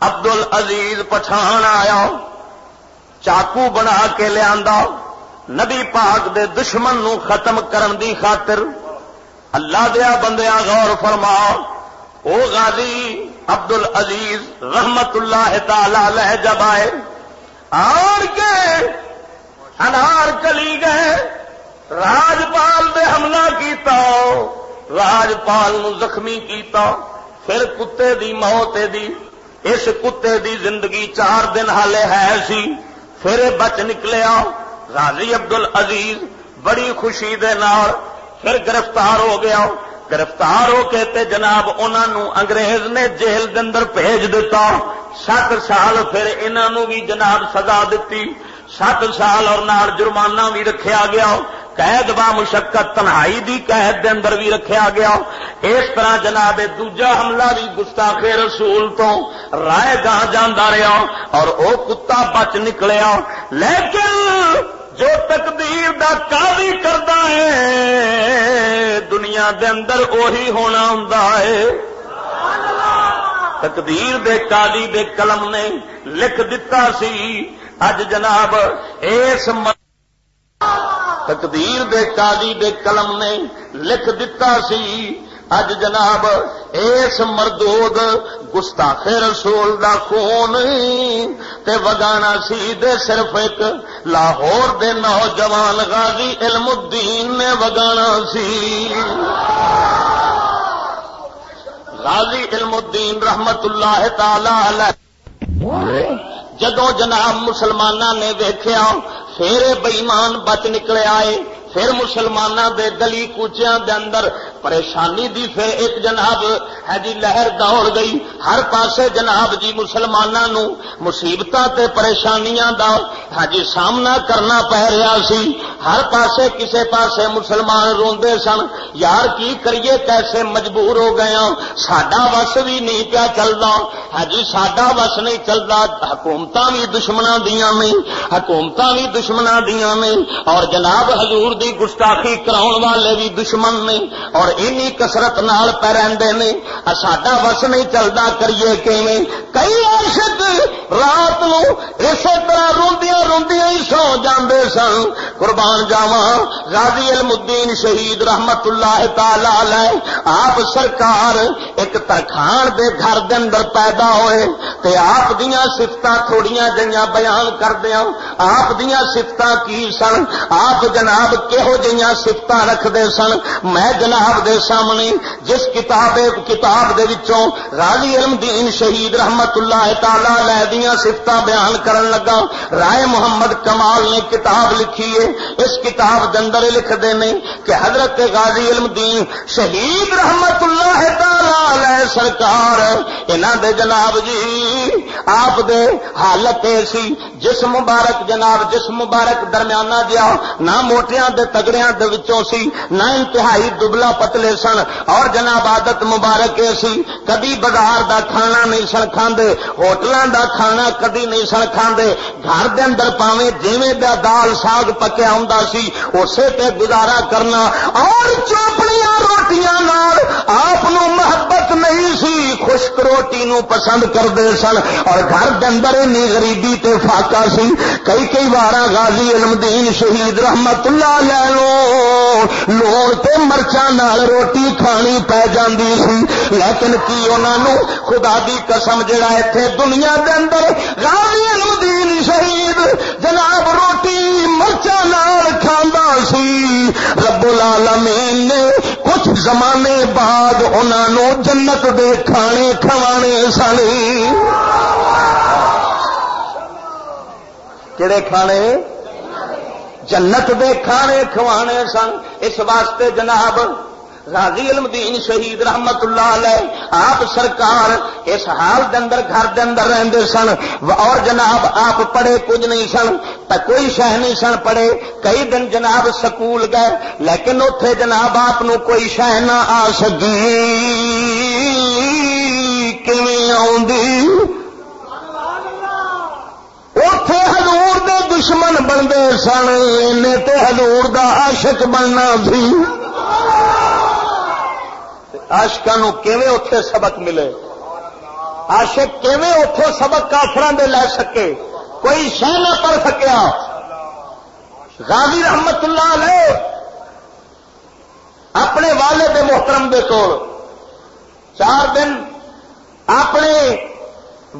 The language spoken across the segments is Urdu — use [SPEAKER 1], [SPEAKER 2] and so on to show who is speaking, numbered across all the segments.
[SPEAKER 1] ابدل عزیز پچھان آیا، چاقو بنا کے لیا نبی پاک دے دشمن نو ختم کرن دی خاطر اللہ دیا بندیا غور فرما، او غازی عبد العزیز رحمت اللہ تعالی جب آئے، آر کے انار کلی گئے، راجپال نے حملہ کیتا، راجپال نو زخمی کیتا، پھر کتے دی موت دی اس کتے دی زندگی چار دن حالے ہے سی۔ پھر بچ نکلیا۔ راضی عبد العزیز بڑی خوشی دے نار پھر گرفتار ہو گیا۔ گرفتار ہو کے تے جناب انہوں انگریز نے جیل دے اندر بھیج دیتا سات سال پھر انہوں بھی جناب سزا دیتی سات سال اور نال جرمانہ بھی رکھیا گیا۔ قید با مشقت تنہائی دی قید دے اندر بھی رکھیا گیا۔ اس طرح جناب دوجا حملہ بھی گستاخ رسول تو رائے گاہ جانا رہا اور او کتا بچ نکلیا۔ لیکن جو تقدیر دا قاضی کرتا ہے، دنیا دے اندر اوہی ہونا ہوں تقدیر دے قاضی دے قلم نے لکھ دیتا سی۔ اج جناب اس تقدیر دے قاضی دے قلم نے لکھ دیتا سی۔ اج جناب اس مردود گستاخ رسول دا خون تے وگانا سی دے صرف ایک لاہور دے نوجوان غازی علم الدین نے وگانا سی۔ غازی علم الدین رحمت اللہ تعالی علیہ۔ جدو جناب مسلمانوں نے ویخیا پھر بئیمان بچ نکلے آئے۔ پھر مسلمانوں دے گلی کوچیاں دے اندر پریشانی دی پھر ایک جناب ہے جی لہر دوڑ گئی۔ ہر پاسے جناب جی مسلمانوں مصیبت تے پریشانیاں دا ہاں جی سامنا کرنا پہ رہا سی۔ ہر پاسے کسے پاسے مسلمان روندے سن۔ یار کی کریے کیسے مجبور ہو گیا ہاں؟ ساڈا وس بھی نہیں پیا چلتا ہاں جی ساڈا وس نہیں چلتا حکومت بھی دشمنوں دیا نے حکومت بھی دشمنوں دیا نے اور جناب حضور دی گستاخی کراؤ والے بھی دشمن نے اور اینی کسرت نال پہ رہتے ہیں ساڈا وس نہیں چلتا کریے کئی عاشق رات نو اسی طرح روندیاں روندیاں ہی سو جاندے سن۔ قربان جاوا غازی الدین شہید رحمت اللہ تعالی آپ سرکار ایک ترخان دے گھر دے اندر پیدا ہوئے تے آپ دیاں سفتاں تھوڑیاں جہاں بیان کردیا آپ دیاں سفتاں کی سن؟ آپ جناب کہہو جہاں سفت رکھتے سن، میں جناب دے سامنے جس کتاب کتاب دے وچوں غازی علم دین شہید رحمت اللہ تعالی لے دیا سفت بیان کرن لگا۔ رائے محمد کمال نے کتاب لکھی ہے۔ اس کتاب دے اندر لکھ کہ حضرت غازی علم دین شہید رحمت اللہ تعالی سرکار، انہاں دے جناب جی آپ دے حالت سی جس مبارک جناب جس مبارک درمیانہ جیا نہ موٹیاں دے تگڑیاں دے وچوں سی، نہ انتہائی دبلا پتلے سن۔ اور جناب عادت مبارک سی کدی بازار دا کھانا نہیں سن کھاندے، ہوٹلاں دا کھانا کدی نہیں سن کھاندے۔ گھر دے اندر پاویں جویں دا دال ساگ پکیا ہوندا سی، اسے تے گزارا کرنا۔ اور چوپڑیاں روٹیاں نال آپ محبت نہیں سی، خشک روٹی نو پسند کرتے سن۔ اور گھر دے اندر اینی غریبی تے فاقہ سی۔ کئی کئی بار غازی علم دین شہید رحمت اللہ لو لوڑ تے مرچا نال روٹی کھانی پی جاندی سی لیکن کی انہوں خدا دی قسم جڑا اتنے دنیا دے اندر غازی علم دین شہید جناب روٹی مرچا نال کھانا سی رب العالمین نے کچھ زمانے بعد انہوں جنت دے کھانے کھوانے سن کہڑے کھانے جنت دے کھانے کھوانے سن۔ اس واسطے جناب راضی علم دین شہید رحمت اللہ علیہ، آپ سرکار اس حال دے اندر، گھر دے اندر رہندے سن۔ اور جناب آپ پڑھے کچھ نہیں سن تا کوئی شہ نہیں سن پڑھے۔ کئی دن جناب سکول گئے، لیکن اتے جناب آپ کوئی شہ نہ آ سکی۔ اتے ہزور دے دشمن بنتے سن تے ہزور دا عاشق بننا سی۔ آشکا اتے سبق ملے؟ آشک کیویں اتوں سبق کافران دے لے سکے؟ کوئی شہ نہ پڑھ سکیا۔ غازی رحمت اللہ علیہ اپنے والد محترم دے کول چار دن اپنے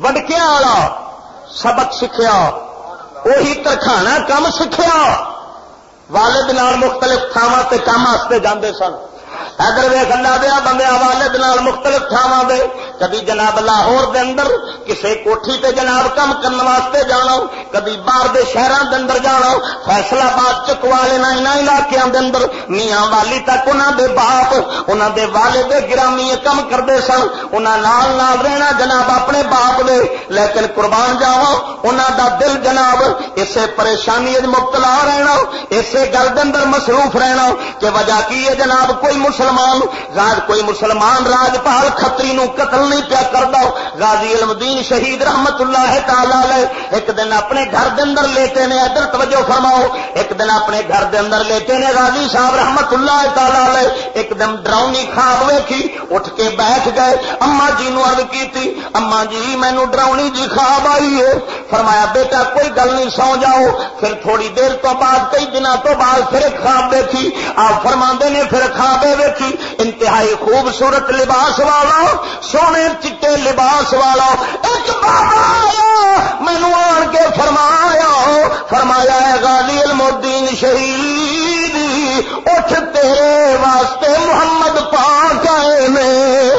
[SPEAKER 1] وڈکیا والا سبق سیکھا وہی ترخانا کم سیکھا والد نال مختلف تھاواں کام واسطے جاندے سن۔ ادھر ویخ اللہ دیا بندے والد نال مختلف تھاواں دے، کبھی جناب لاہور دے اندر، کسے کوٹھی تے جناب کم کرنے واسطے جانا، کبھی باہر دے شہروں دے اندر جانا، فیصلہ باد چکوالے نہ علاقوں دے اندر، میاں والی تک انہوں دے باپ انہوں دے والد گرامی کم کرتے سن انہوں نال نال رہنا جناب اپنے باپ دے، لیکن قربان جاوا انہوں دا دل جناب اسے پریشانی مبتلا رہنا، اسے گل دے اندر مصروف رہنا، کہ وجہ کی ہے جناب؟ کوئی مسلمان، راج کوئی مسلمان راجپال کتری نو قتل نہیں پیا کرتا غازی علمدین شہید رحمت اللہ تعالی ایک دن اپنے گھر دے اندر لیتے نے، ادھر توجہ فرماؤ، ایک دن اپنے گھر دے اندر لیتے نے، غازی صاحب رحمت اللہ تعالی ایک دم ڈراؤنی خواب ویکھی، اٹھ کے بیٹھ گئے اما جی نو ارد کی اما جی مینو ڈراؤنی جی خواب آئی ہے۔ فرمایا، بیٹا، کوئی گل نہیں، سو جاؤ۔ پھر تھوڑی دیر تو بعد، کئی دنوں تو بعد پھر خواب دیکھی آپ فرما نے، پھر خواب ویکھی، انتہائی خوبصورت لباس والا، سونے چٹے لباس والا۔ ایک بابا مینو آن کے فرمایا فرمایا ہے، غازی المدین شہید، اٹھ تیرے واسطے محمد پاک آئے میں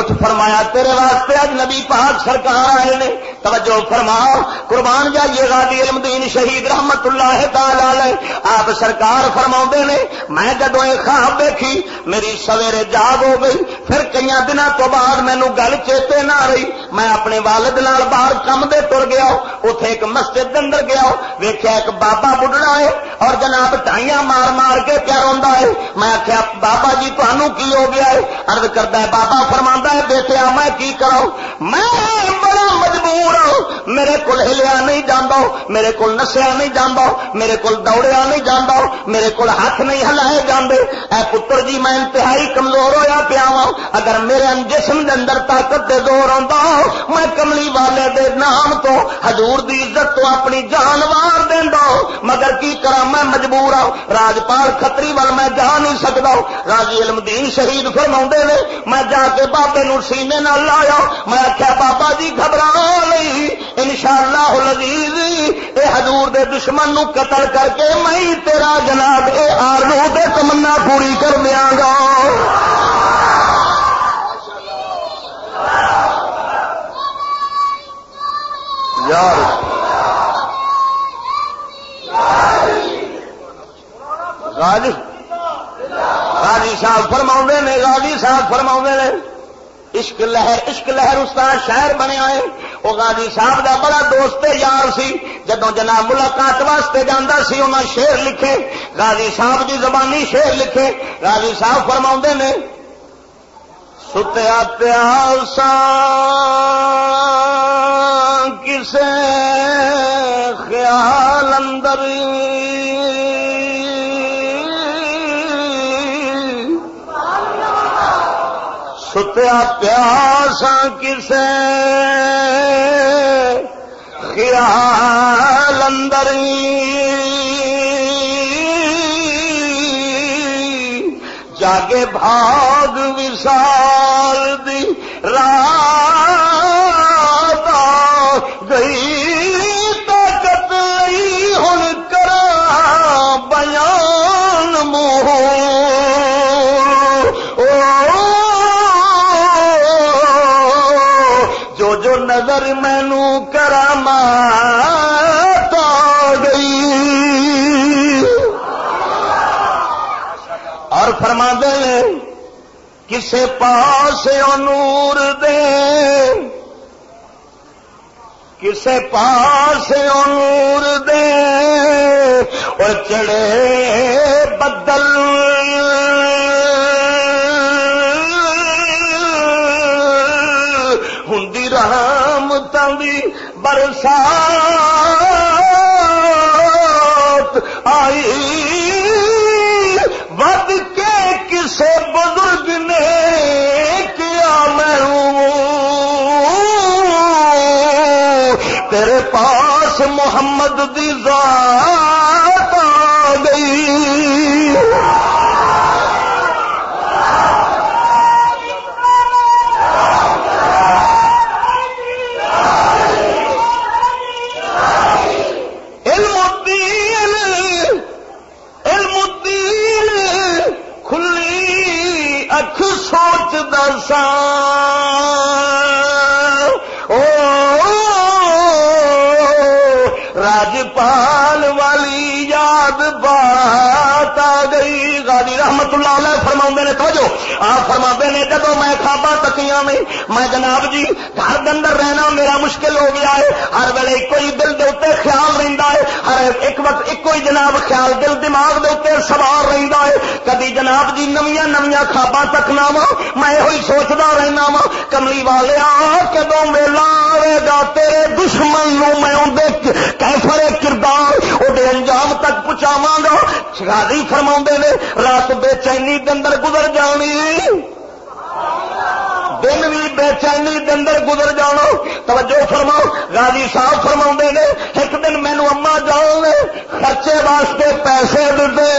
[SPEAKER 1] اٹھ فرمایا، تیرے واسطے اج نبی پاک سرکار آئے نے۔ توجہ فرما قربان جائیے غازی علم دین شہید رحمت اللہ تعالی آپ سرکار فرما نے، میں جدو یہ خواب دیکھی، میری سویرے جاگ ہو گئی۔ پھر کئی دنوں تو بعد مینو گل چیتے نہ رہی۔ میں اپنے والد نال باہر کم دے تر گیا اتے ایک مسجد اندر گیا ویخیا ایک بابا بڑھنا ہے اور جناب ٹائیاں مار مار کے کیا روا ہے۔ میں آخیا بابا جی تمہوں کی ہو گیا ہے؟ ارد کرتا ہے، بابا فرما ہے بیٹیا میں کی کروں میں بڑا مجبور ہاں، ہوں میرے کو ہلیا نہیں جانا میرے کو نسیا نہیں جانا میرے کو دوڑیا نہیں جانا میرے کو ہاتھ نہیں ہلائے جاندے۔ اے پتر جی میں انتہائی کمزور ہویا پیا وا اگر میرے جسم دے اندر طاقت دے زور آتا میں کملی والے دے نام تو حضور دی عزت تو اپنی جان وار دینا مگر کی کرا میں مجبور ہوں؟ راجپال کتری وال میں جا نہیں سکتا راجی علم دین شہید فرما نے، میں جا کے بابے نو سینے نہ لایا میں آخیا بابا جی گھبرا نہیں۔ ان شاء اللہ لذیذ اے حضور دے دشمن نو قتل کر کے میں تیرا جناب، اے آرو دے تمنا پوری کر دیا گا۔ یار غازی. غازی صاحب فرما نے، غازی صاحب فرما نے، عشق لہر عشق لہر استاد شہر بنیا ہے وہ غازی صاحب دا بڑا دوست یار سی۔ جدو جناب ملاقات واسطے جانا سی انہیں شیر لکھے۔ غازی صاحب دی زبانی شیر لکھے۔ غازی صاحب فرما نے، ستیا پیاسا کسے خیال اندر۔ ستیا پیاسا کسے خیال اندر۔ جاگے بھاگ وسال دی رات مینو کرام گئی۔ اور فرما دے کسے پاس نور دے۔ کسے پاس نور دے۔ اور چڑے بدل دی برسات آئی۔ ود کے کسے بزرگ نے کیا میں تیرے پاس محمد دی ذات آ گئی۔ او راجپال گئی رحمت اللہ علیہ فرما نے، توجہ، آپ فرما نے جب میں خوابا تکیاں میں میں جناب جی گھر اندر رہنا میرا مشکل ہو گیا ہے، ہر ویلے ایک ہی دل دے اتنے خیال رہتا ہے، ہر ایک وقت ایک ہی جناب خیال دل دماغ دے اتنے سوار رہتا ہے۔ کدی جناب جی نمیا نمیا خوابا تکنا وا میں یہ سوچتا رہنا وا کملی والے کدو میلا آئے گا تیرے دشمن نو میں اندر کیفر کردار وہ انجام تک پہنچاوا گا۔ شگاری فرما نے رات بے چینی اندر گزر جانی دن بھی بے چینی اندر گزر جانا توجہ فرماؤ۔ غازی صاحب فرما نے، ایک دن مینو اما جان نے خرچے واسطے پیسے دیتے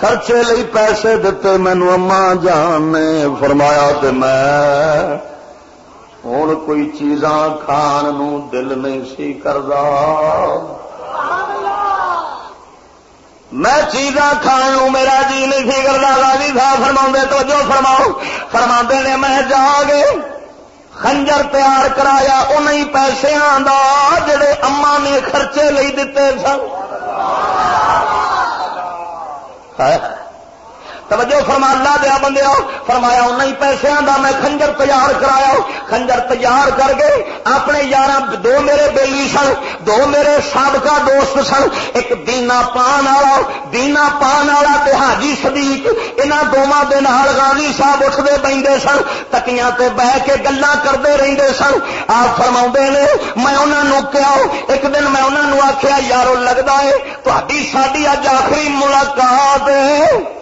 [SPEAKER 1] خرچے لئی پیسے دیتے مینو اما جان نے۔ فرمایا تو میں ہوں کوئی چیزاں کھان دل نہیں سی کرتا میں چیزاں کھان میرا جی نہیں سی کرتا راجی صاحب فرما تو جو فرماؤ۔ فرما نے میں جا گے خنجر تیار کرایا انہیں پیسوں کا جڑے اما نے خرچے لے دیتے سن۔ توجہ فرما، اللہ دیا بندے فرمایا انہیں پیسے کا میں خنجر تیار کرایا، خنجر تیار کر کے اپنے یار دو میرے بیلی سن، دو میرے سابقہ دوست سن، ایک دینا پان والا دینا پان والا حاجی صدیق یہاں دونوں کے نال غازی صاحب اٹھتے بہتے سن، تکیاں تے بہ کے گلا کرتے رہتے سن۔ آپ فرما نے، میں انہوں کیا ایک دن میں انہوں نے آخیا یارو لگتا ہے تاری ساری اج آخری ملاقات ہے۔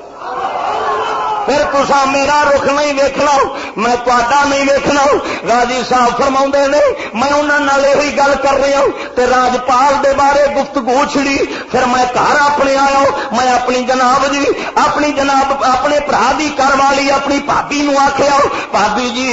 [SPEAKER 1] پھر تسا میرا رخ نہیں ویکنا میں تا نہیں ویکنا راجی صاحب فرما نے، میں انہوں یہ گل کر رہا ہوں تے راجپال دے بارے گفتگو چھڑی، پھر میں گھر اپنے آیا میں اپنی جناب جی اپنی جناب، اپنے برا کی کر والی، اپنی بھابی نو آخیا بھابی جی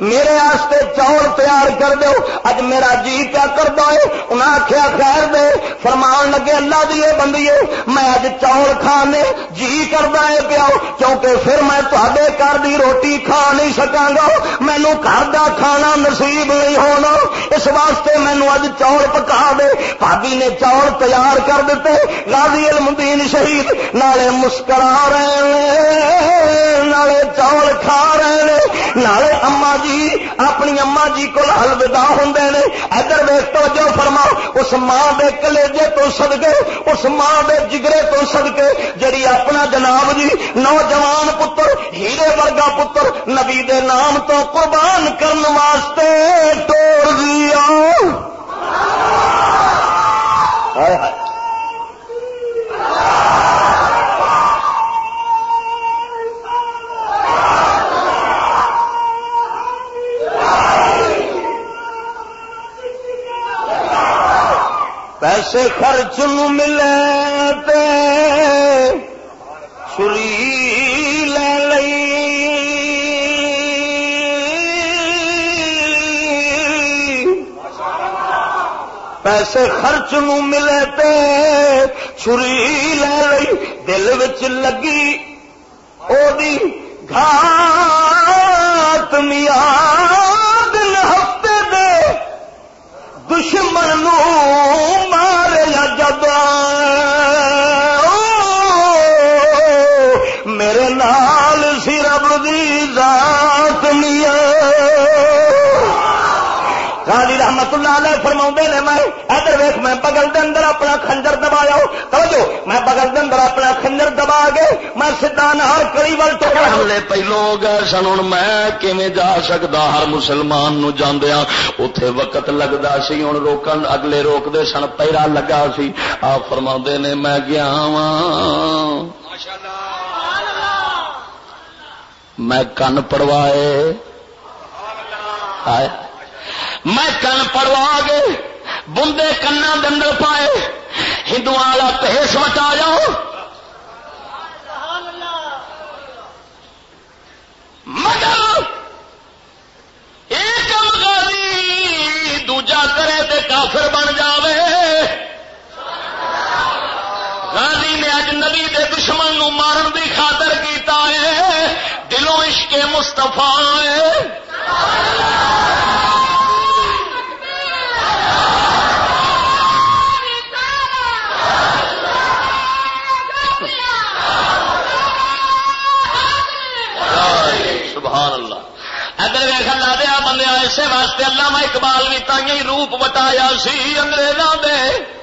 [SPEAKER 1] میرے آستے چور تیار کر دو، اج میرا جی کیا کرتا ہے۔ انہیں آخیا خیر دے، فرمان لگے اللہ دیے بندیے میں اج چور کھانے جی کرتا ہے پیا کیونکہ پھر میں تے گھر کی روٹی کھا نہیں سکا گا مینو گھر کا کھانا نصیب نہیں ہونا۔ اس واسطے مینو اج چور پکا دے۔ بھابی نے چور تیار کر دیتے غازی المدین شہید، نالے مسکرا رہے نالے چور کھا رہے نالے اما جی اپنی اما جی کو الوداع ہوں نے۔ ادھر ویس تو جو فرما اس ماں دے کلیجے تو سدکے اس ماں دے جگرے تو سدکے جڑی اپنا جناب جی نوجوان پتر، ہیرے ورگا پتر، نبی دے نام تو قربان کرنے واسطے توڑ دیا۔ ہائے ہائے۔ پیسے خرچ ملے چھری لے لئی پیسے خرچ نو ملے تے چھری لے لئی دل وچ لگی او دی گھات میاں دشمن مارے جب رحمت اللہ علیہ فرما نے میں ادھر ویخ میں بغل دے اندر اپنا خنجر دبایا۔ توجہ میں بغل دے اندر اپنا خنجر دبا کے میں سیدا نال کڑی ول تو حملے پہلو گئے سن ہوں میں کیویں جا سکتا ہر مسلمان نو جاندیا اتے وقت لگتا سی ہوں روکن اگلے روکتے سن پیرا لگا سی۔ آپ فرما نے میں گیا وا میں کن پڑوائے میں کن پڑوا گے بندے کنا دن پائے ہندو والا پیس وٹا جاؤ۔ مگر ایک غازی دوجا کرے تے کافر بن جاوے۔ غازی نے اج نبی دے دشمن نو مارن دی خاطر کیتا ہے، دلوں عشق مستفا ہے۔ سبحان اللہ۔ ادھر ویخ لا دیا بندے اسے واسطے اللہ میں اقبال بھی تھی روپ بتایا سی انگریزوں دے۔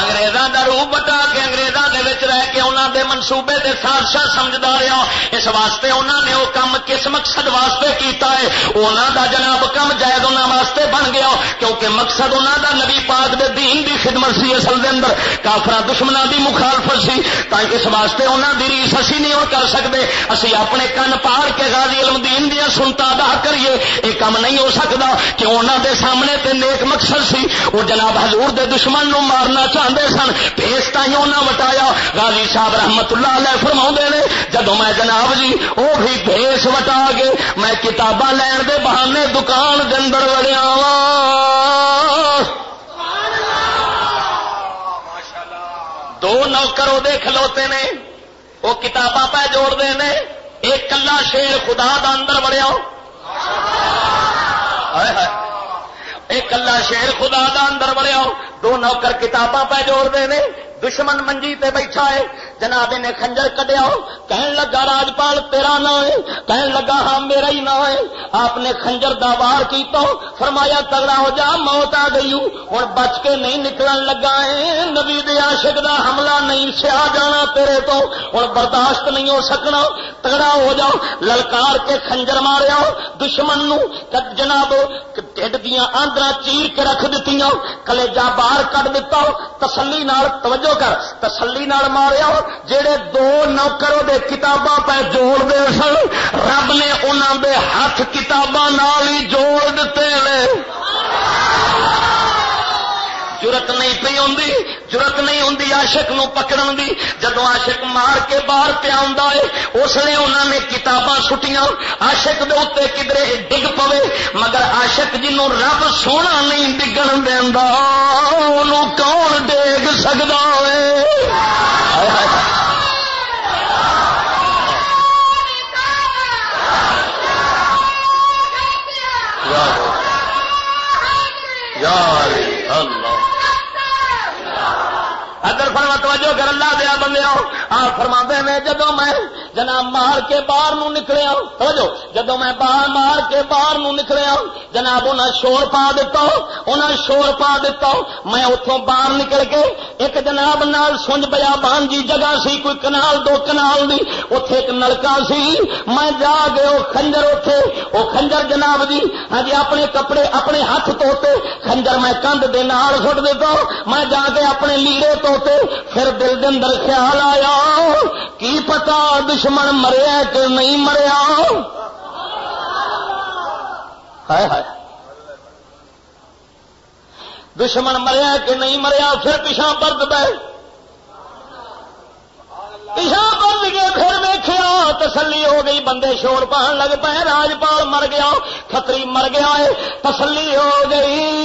[SPEAKER 1] انگریزوں کا روپ بٹا کے اگریزوں کے رہ کے انہوں دے منصوبے دے سازشاں سمجھتا رہا اس واسطے انہوں نے وہ کام کس مقصد واسطے کیتا ہے؟ انہوں دا جناب کم جائز انہوں واسطے بن گیا کیونکہ مقصد انہوں دا نبی پاک دے دین دی خدمت سی اصل دے اندر۔ کافر دشمنوں دی مخالفت سی۔ تاکہ اس واسطے انہوں دی ریس اسی نہیں کر سکتے اسی اپنے کن پاڑ کے غازی علم دین دیا سنتا ادا کریے۔ یہ کام نہیں ہو سکتا کہ انہوں دے سامنے تے نیک مقصد سی۔ وہ جناب حضور دے دشمن نو مارنا چاہ چاہتے سن۔ پیس تھی انہیں وٹایا۔ غازی صاحب رحمت اللہ علیہ فرما نے جدو میں جناب جی وہ بھی پیس وٹا کے میں کتاباں لین دے بہانے دکان کے اندر وڑیا وا دو نوکر وہ کھلوتے نے۔ وہ کتاباں پہ جوڑتے ہیں ایک کلا شیر خدا دا اندر وڑیا۔ ایک کلا شیر خدا دا اندر وڑیا دو نوکر کتاباں پہ جوڑتے ہیں دشمن منجی تے بیٹھا ہے۔ جناب نے خنجر کڈیا، کہن لگا راجپال تیرا نہ ہے، کہن لگا ہاں میرا ہی نہ ہے۔ آپ نے خنجر دا وار کیتا، فرمایا تگڑا ہو جا، موت آ گئی ہوں۔ بچ کے نہیں نکلن لگا ہے۔ نبی دے عاشق دا حملہ نہیں سیا جانا تیرے تو۔ ہوں برداشت نہیں ہو سکنا۔ تگڑا ہو جاؤ للکار کے خنجر ماریا، دشمن نو جناب ٹھڈ دیا آندرا چیر کے رکھ دیتی کلیجا باہر کٹ دتا، تسلی نال توجہ کر، تسلی نال ماریا جڑے دو نوکروں دے کتاباں پہ جوڑ دے سن، رب نے انہوں دے ہاتھ کتاباں ہی جوڑ دیتے ہیں جرت نہیں پی ہوں جرت نہیں ہوں آشک نو پکڑن دی جدو آشک مار کے باہر پیا ہے اس لیے انہوں نے کتاباں سٹیاں آشک دے اتنے کدرے ڈگ پوے مگر آشک جنوں رب سونا نہیں ڈگن دینا کون ڈگ سکتا ہے اللہ ادر فرما، توجہ کر، اللہ دیا بندے آ فرما نے جدو میں جناب مار کے باہر نو نکلیا توجہ جدو میں باہر مار کے باہر نو نکلیا جناب انہیں شور پا دیتا انہیں شور پا دیتا میں اتوں باہر نکل کے ایک جناب نال سنج بیا بان جی جگہ سی، کوئی کنال، دو کنال دی اتے ایک نلکا سی، میں جا کے وہ خنجر اتے وہ خنجر جناب جی ہاں جی اپنے کپڑے اپنے ہاتھ توتے، خنجر میں کندھ دے نال سٹ دیتا میں جا کے اپنے لیڑے تو پھر دل دن اندر خیال آیا، کی پتا دشمن مریا کہ نہیں مریا ہائے ہائے۔ دشمن مریا کہ نہیں مریا پھر پیچھا برد پہ پیچھا برد گئے پھر ویخیا تسلی ہو گئی، بندے شور پہن لگ پے، راجپال مر گیا کتری مر گیا ہے تسلی ہو گئی۔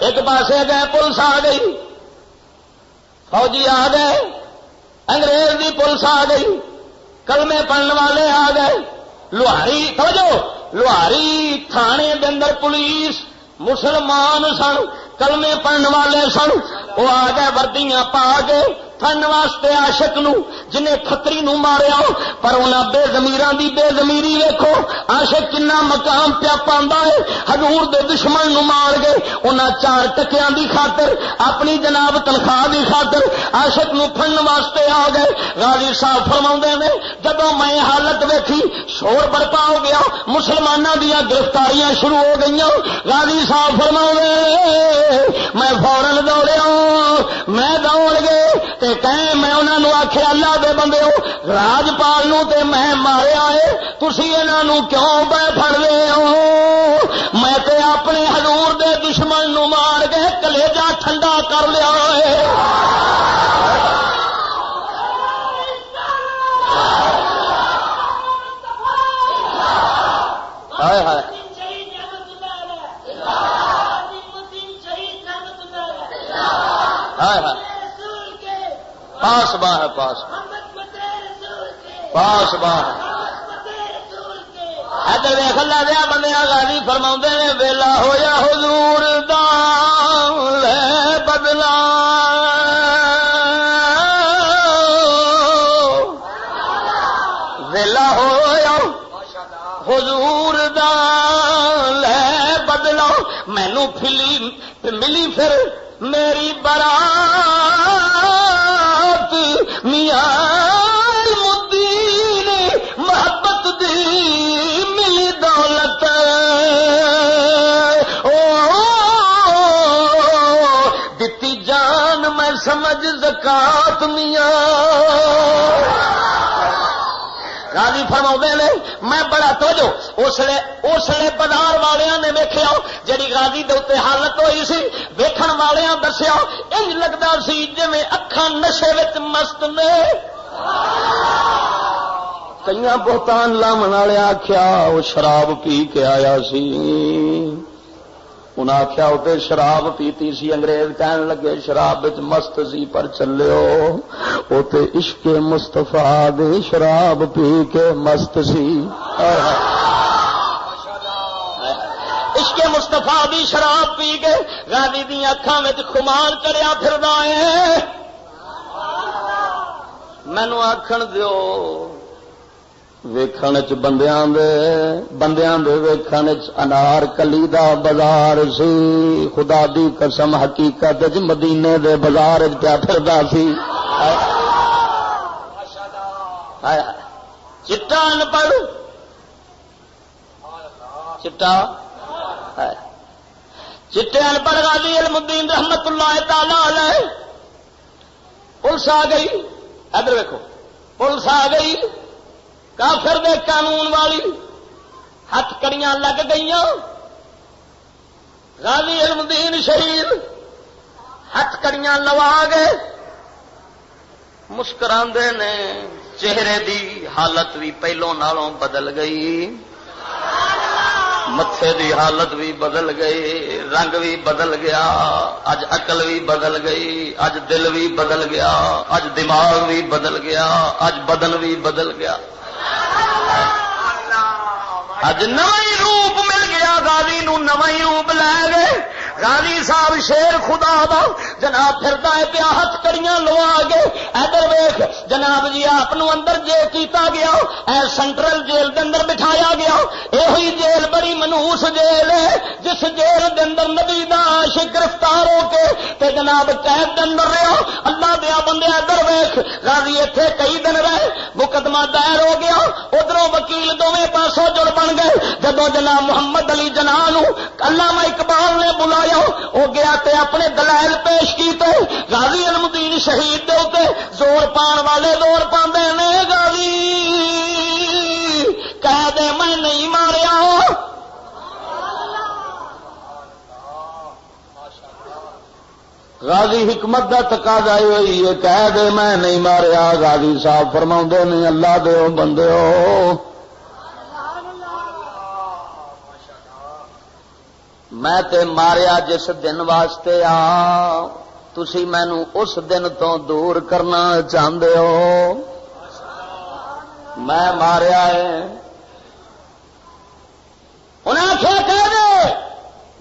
[SPEAKER 1] ایک پاسے گئے پولیس آ گئی۔ فوجی آ گئے۔ انگریز کی پولیس آ گئی۔ کلمے پڑھنے والے آ گئے۔ لوہاری سمجھو لوہاری تھانے اندر پولیس مسلمان سن، کلمے پڑھنے والے سن۔ وہ آ گئے، وردیاں پا کے فن واسطے آشک نو، جنہیں کتری نو ماریا پر انہیں بے زمیران دی بے زمیری ویکو آشک کنا مقام پیا پاندا ہے، حضور دے دشمن نو مار گئے انہیں چار ٹکیاں دی خاطر، اپنی جناب تنخواہ دی خاطر آشک نو فن واسطے آ گئے۔ غازی صاحب فرما نے جب میں حالت ویکھی، شور برپا ہو گیا مسلمانوں دیا گرفتاریاں شروع ہو گئی غازی صاحب فرما میں فورن دوڑیا میں دوڑ گئے، تے کہیں میں انہوں نے آخیا اللہ دے بندے ہو، راجپال تے میں ماریا ہے تھی یہاں کیوں بہ پڑ رہے ہو؟ میں تے اپنے حضور دے دشمن نو مار کے کلیجا ٹھنڈا کر لیا ہے۔ ہائے ہائے۔ پاس باہ ہے، پاس۔ پاس باہ ادھر دیکھ لا دیا بندے گالی فرما نے، ویلا ہوا حضور دان لے بدلا۔ ویلا ہوا حضور دان لے بدلا۔ مینو فلی ملی پھر میری برات میاں مدین محبت دی ملی دولت۔ او دتی جان میں سمجھ زکات میاں۔ راضی فرما نے، میں بڑا توجو اس لیے اس لیے بازار والوں نے ویکیا جی گاضی کے اتنے حالت ہوئی سی ویکن والوں دسیا، انج لگتا سی جی اکھان نشے مست نے۔ کئی بہتان لامن والے آخیا وہ شراب پی کے آیا سی۔ انہیں آخیا وہ شراب پیتی سی، انگریز کہن لگے شراب مست سی، پر چلو وہ عشق مستفا دے شراب پی کے مست سی۔ عشق مستفا دی شراب پی کے گاندھی دیا اکھان خمار چڑیا پھر مینو آخر دو ویکھن چ بندیاں دے بندیاں دے ویکھن چ انار کلی دا بازار سی خدا دی قسم حقیقت چ مدینے دے بازار چ پیا پھردا سی چٹا ان پڑھ چٹا چٹے ان پڑھ غازی المدین رحمت اللہ تعالی علیہ پولیس آ گئی ادھر ویکو پولیس آ گئی کافر دے قانون والی ہاتھ کڑیاں لگ گئی غازی علمدین شہید ہاتھ کڑیاں لوا گئے۔ مسکرا نے چہرے دی حالت بھی پہلوں نالوں بدل گئی۔ متے دی حالت بھی بدل گئی، رنگ بھی بدل گیا، اج اقل بھی بدل گئی، اج دل بھی بدل گیا، اج دماغ بھی بدل گیا، اج بدن بھی بدل گیا۔ اج نو روپ مل گیا گالی نو نو روپ لے گئے۔ غازی صاحب شیر خدا دا، جناب پھردا ہے پیا ہاتھ کڑیاں لوا گے ادھر ویخ جناب جی آپ اندر جے کیتا گیا، اے سینٹرل جیل دے اندر بٹھایا گیا یہ جیل بڑی منوس جیل ہے، جس جیل دے اندر نبی دا عاشق گرفتار ہو کے، تے جناب قید دے اندر رہا اللہ دیا بندے ادھر ویخ غازی ایتھے کئی دن رہے، مقدمہ دائر ہو گیا، ادھروں وکیل دونوں پاسوں جڑ بن گئے جدو جناب محمد علی جناح علامہ اقبال نے بلایا آیا وہ گیا تے اپنے دلائل پیش کیتے، غازی المدین شہید دے اتنے زور پان والے زور پاندے نے، غازی۔ کہہ دے، میں نہیں ماریا غازی حکمت کا تقاضا ہوئی ہے، کہہ دے، میں نہیں ماریا۔ غازی صاحب فرما نہیں اللہ دے بندے ہو۔ میں تے ماریا جس دن واسطے آ تھی مینو اس دن تو دور کرنا چاہتے ہو۔ میں ماریا ہے۔ انہیں آخیا کہہ دے۔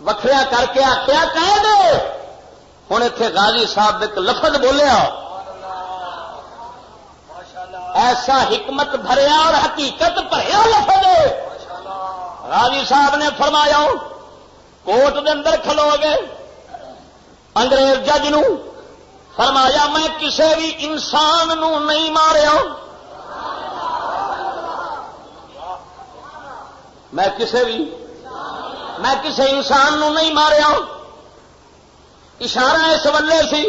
[SPEAKER 1] وکھریا کر کے آخیا کہہ دے۔ ہوں اتے غازی صاحب ایک لفظ بولیا۔ ایسا حکمت بھریا اور حقیقت بھریا لفظ غازی صاحب نے فرمایا کوٹ دے اندر کھلو گے۔ انگریز جج نو فرمایا، میں کسے بھی انسان نو نہیں ماریا۔ میں کسے بھی میں کسے انسان نو نہیں ماریا۔ اشارہ اس ولے سی،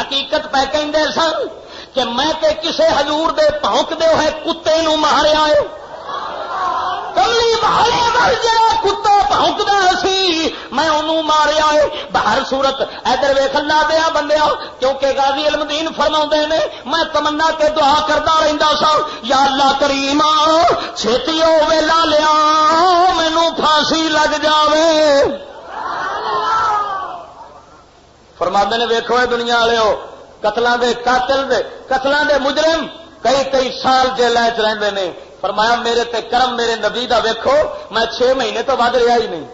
[SPEAKER 1] حقیقت پہ کہ سن کہ میں تے کسے حضور دے دے ہوئے کتے نو ماریا ہے کلی مارے ول جا کتا پونکتا سی، میں انہوں ماریا ہے۔ باہر صورت ادھر ویخ اللہ دیا بندیا، کیونکہ غازی المدین فرما نے، میں تمنا کے دعا کرتا رہتا سا یا اللہ کریم، چھتی ویلا لیا مینو پھانسی لگ جاوے۔ فرماندے نے ویکو دنیا والے قتلوں دے قاتل دے قتلوں دے مجرم، کئی کئی سال جیل چ رہتے ہیں فرمایا میرے تے کرم میرے نبی دا ویکھو، میں چھ مہینے تو بعد رہا ہی نہیں۔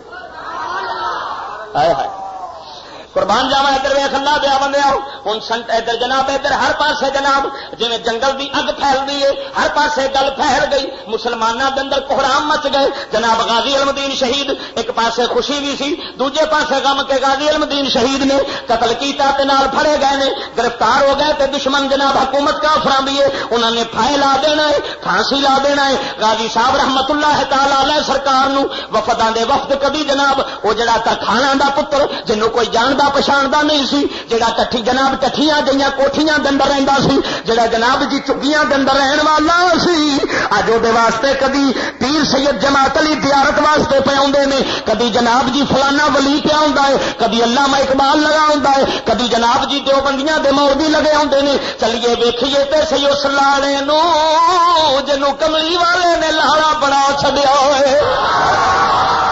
[SPEAKER 1] قربان جاوا ادھر ویخ اللہ دیا بندے ہوں سنت ادھر جناب، ادھر ہر پاسے جناب جی جنگل کی اگ پھیل ہے ہر پاسے گل پھیل گئی۔ مسلمانوں کے اندر کوحرام مچ گئے۔ جناب غازی المدین شہید، ایک پاسے خوشی بھی سی، دوجے پاسے غم کے غازی المدین شہید نے قتل کیتا تے نال پھڑے گئے نے۔ گرفتار ہو گئے تے دشمن جناب حکومت کا افرا ہے انہوں نے پھائے لا دینا ہے پھانسی لا دینا ہے غازی صاحب رحمت اللہ تعالی علیہ سرکار نو وفدان دے وفد کبھی جناب وہ جڑا ترخانہ دا پتر، جنوں کوئی جاندا پچھاڑتا نہیں سی جڑا کٹھی جناب کٹھیاں گئی کوٹیاں دندر رہتا سی جڑا جناب جی چگیاں دندر رہن والا سی، اج وہ واسطے کدی پیر سید جماعت علی تیارت واسطے پہ آدھے نے، کدی جناب جی فلانا ولی پہ آ کدی اللہ اقبال لگا ہے، کدی جناب جی دو بندیاں دے مور بھی لگے آتے ہیں چلیے ویکھیے تے سی اس لاڑے نو، جنوں کملی والے نے لاڑا بنا چڈیا ہوئے۔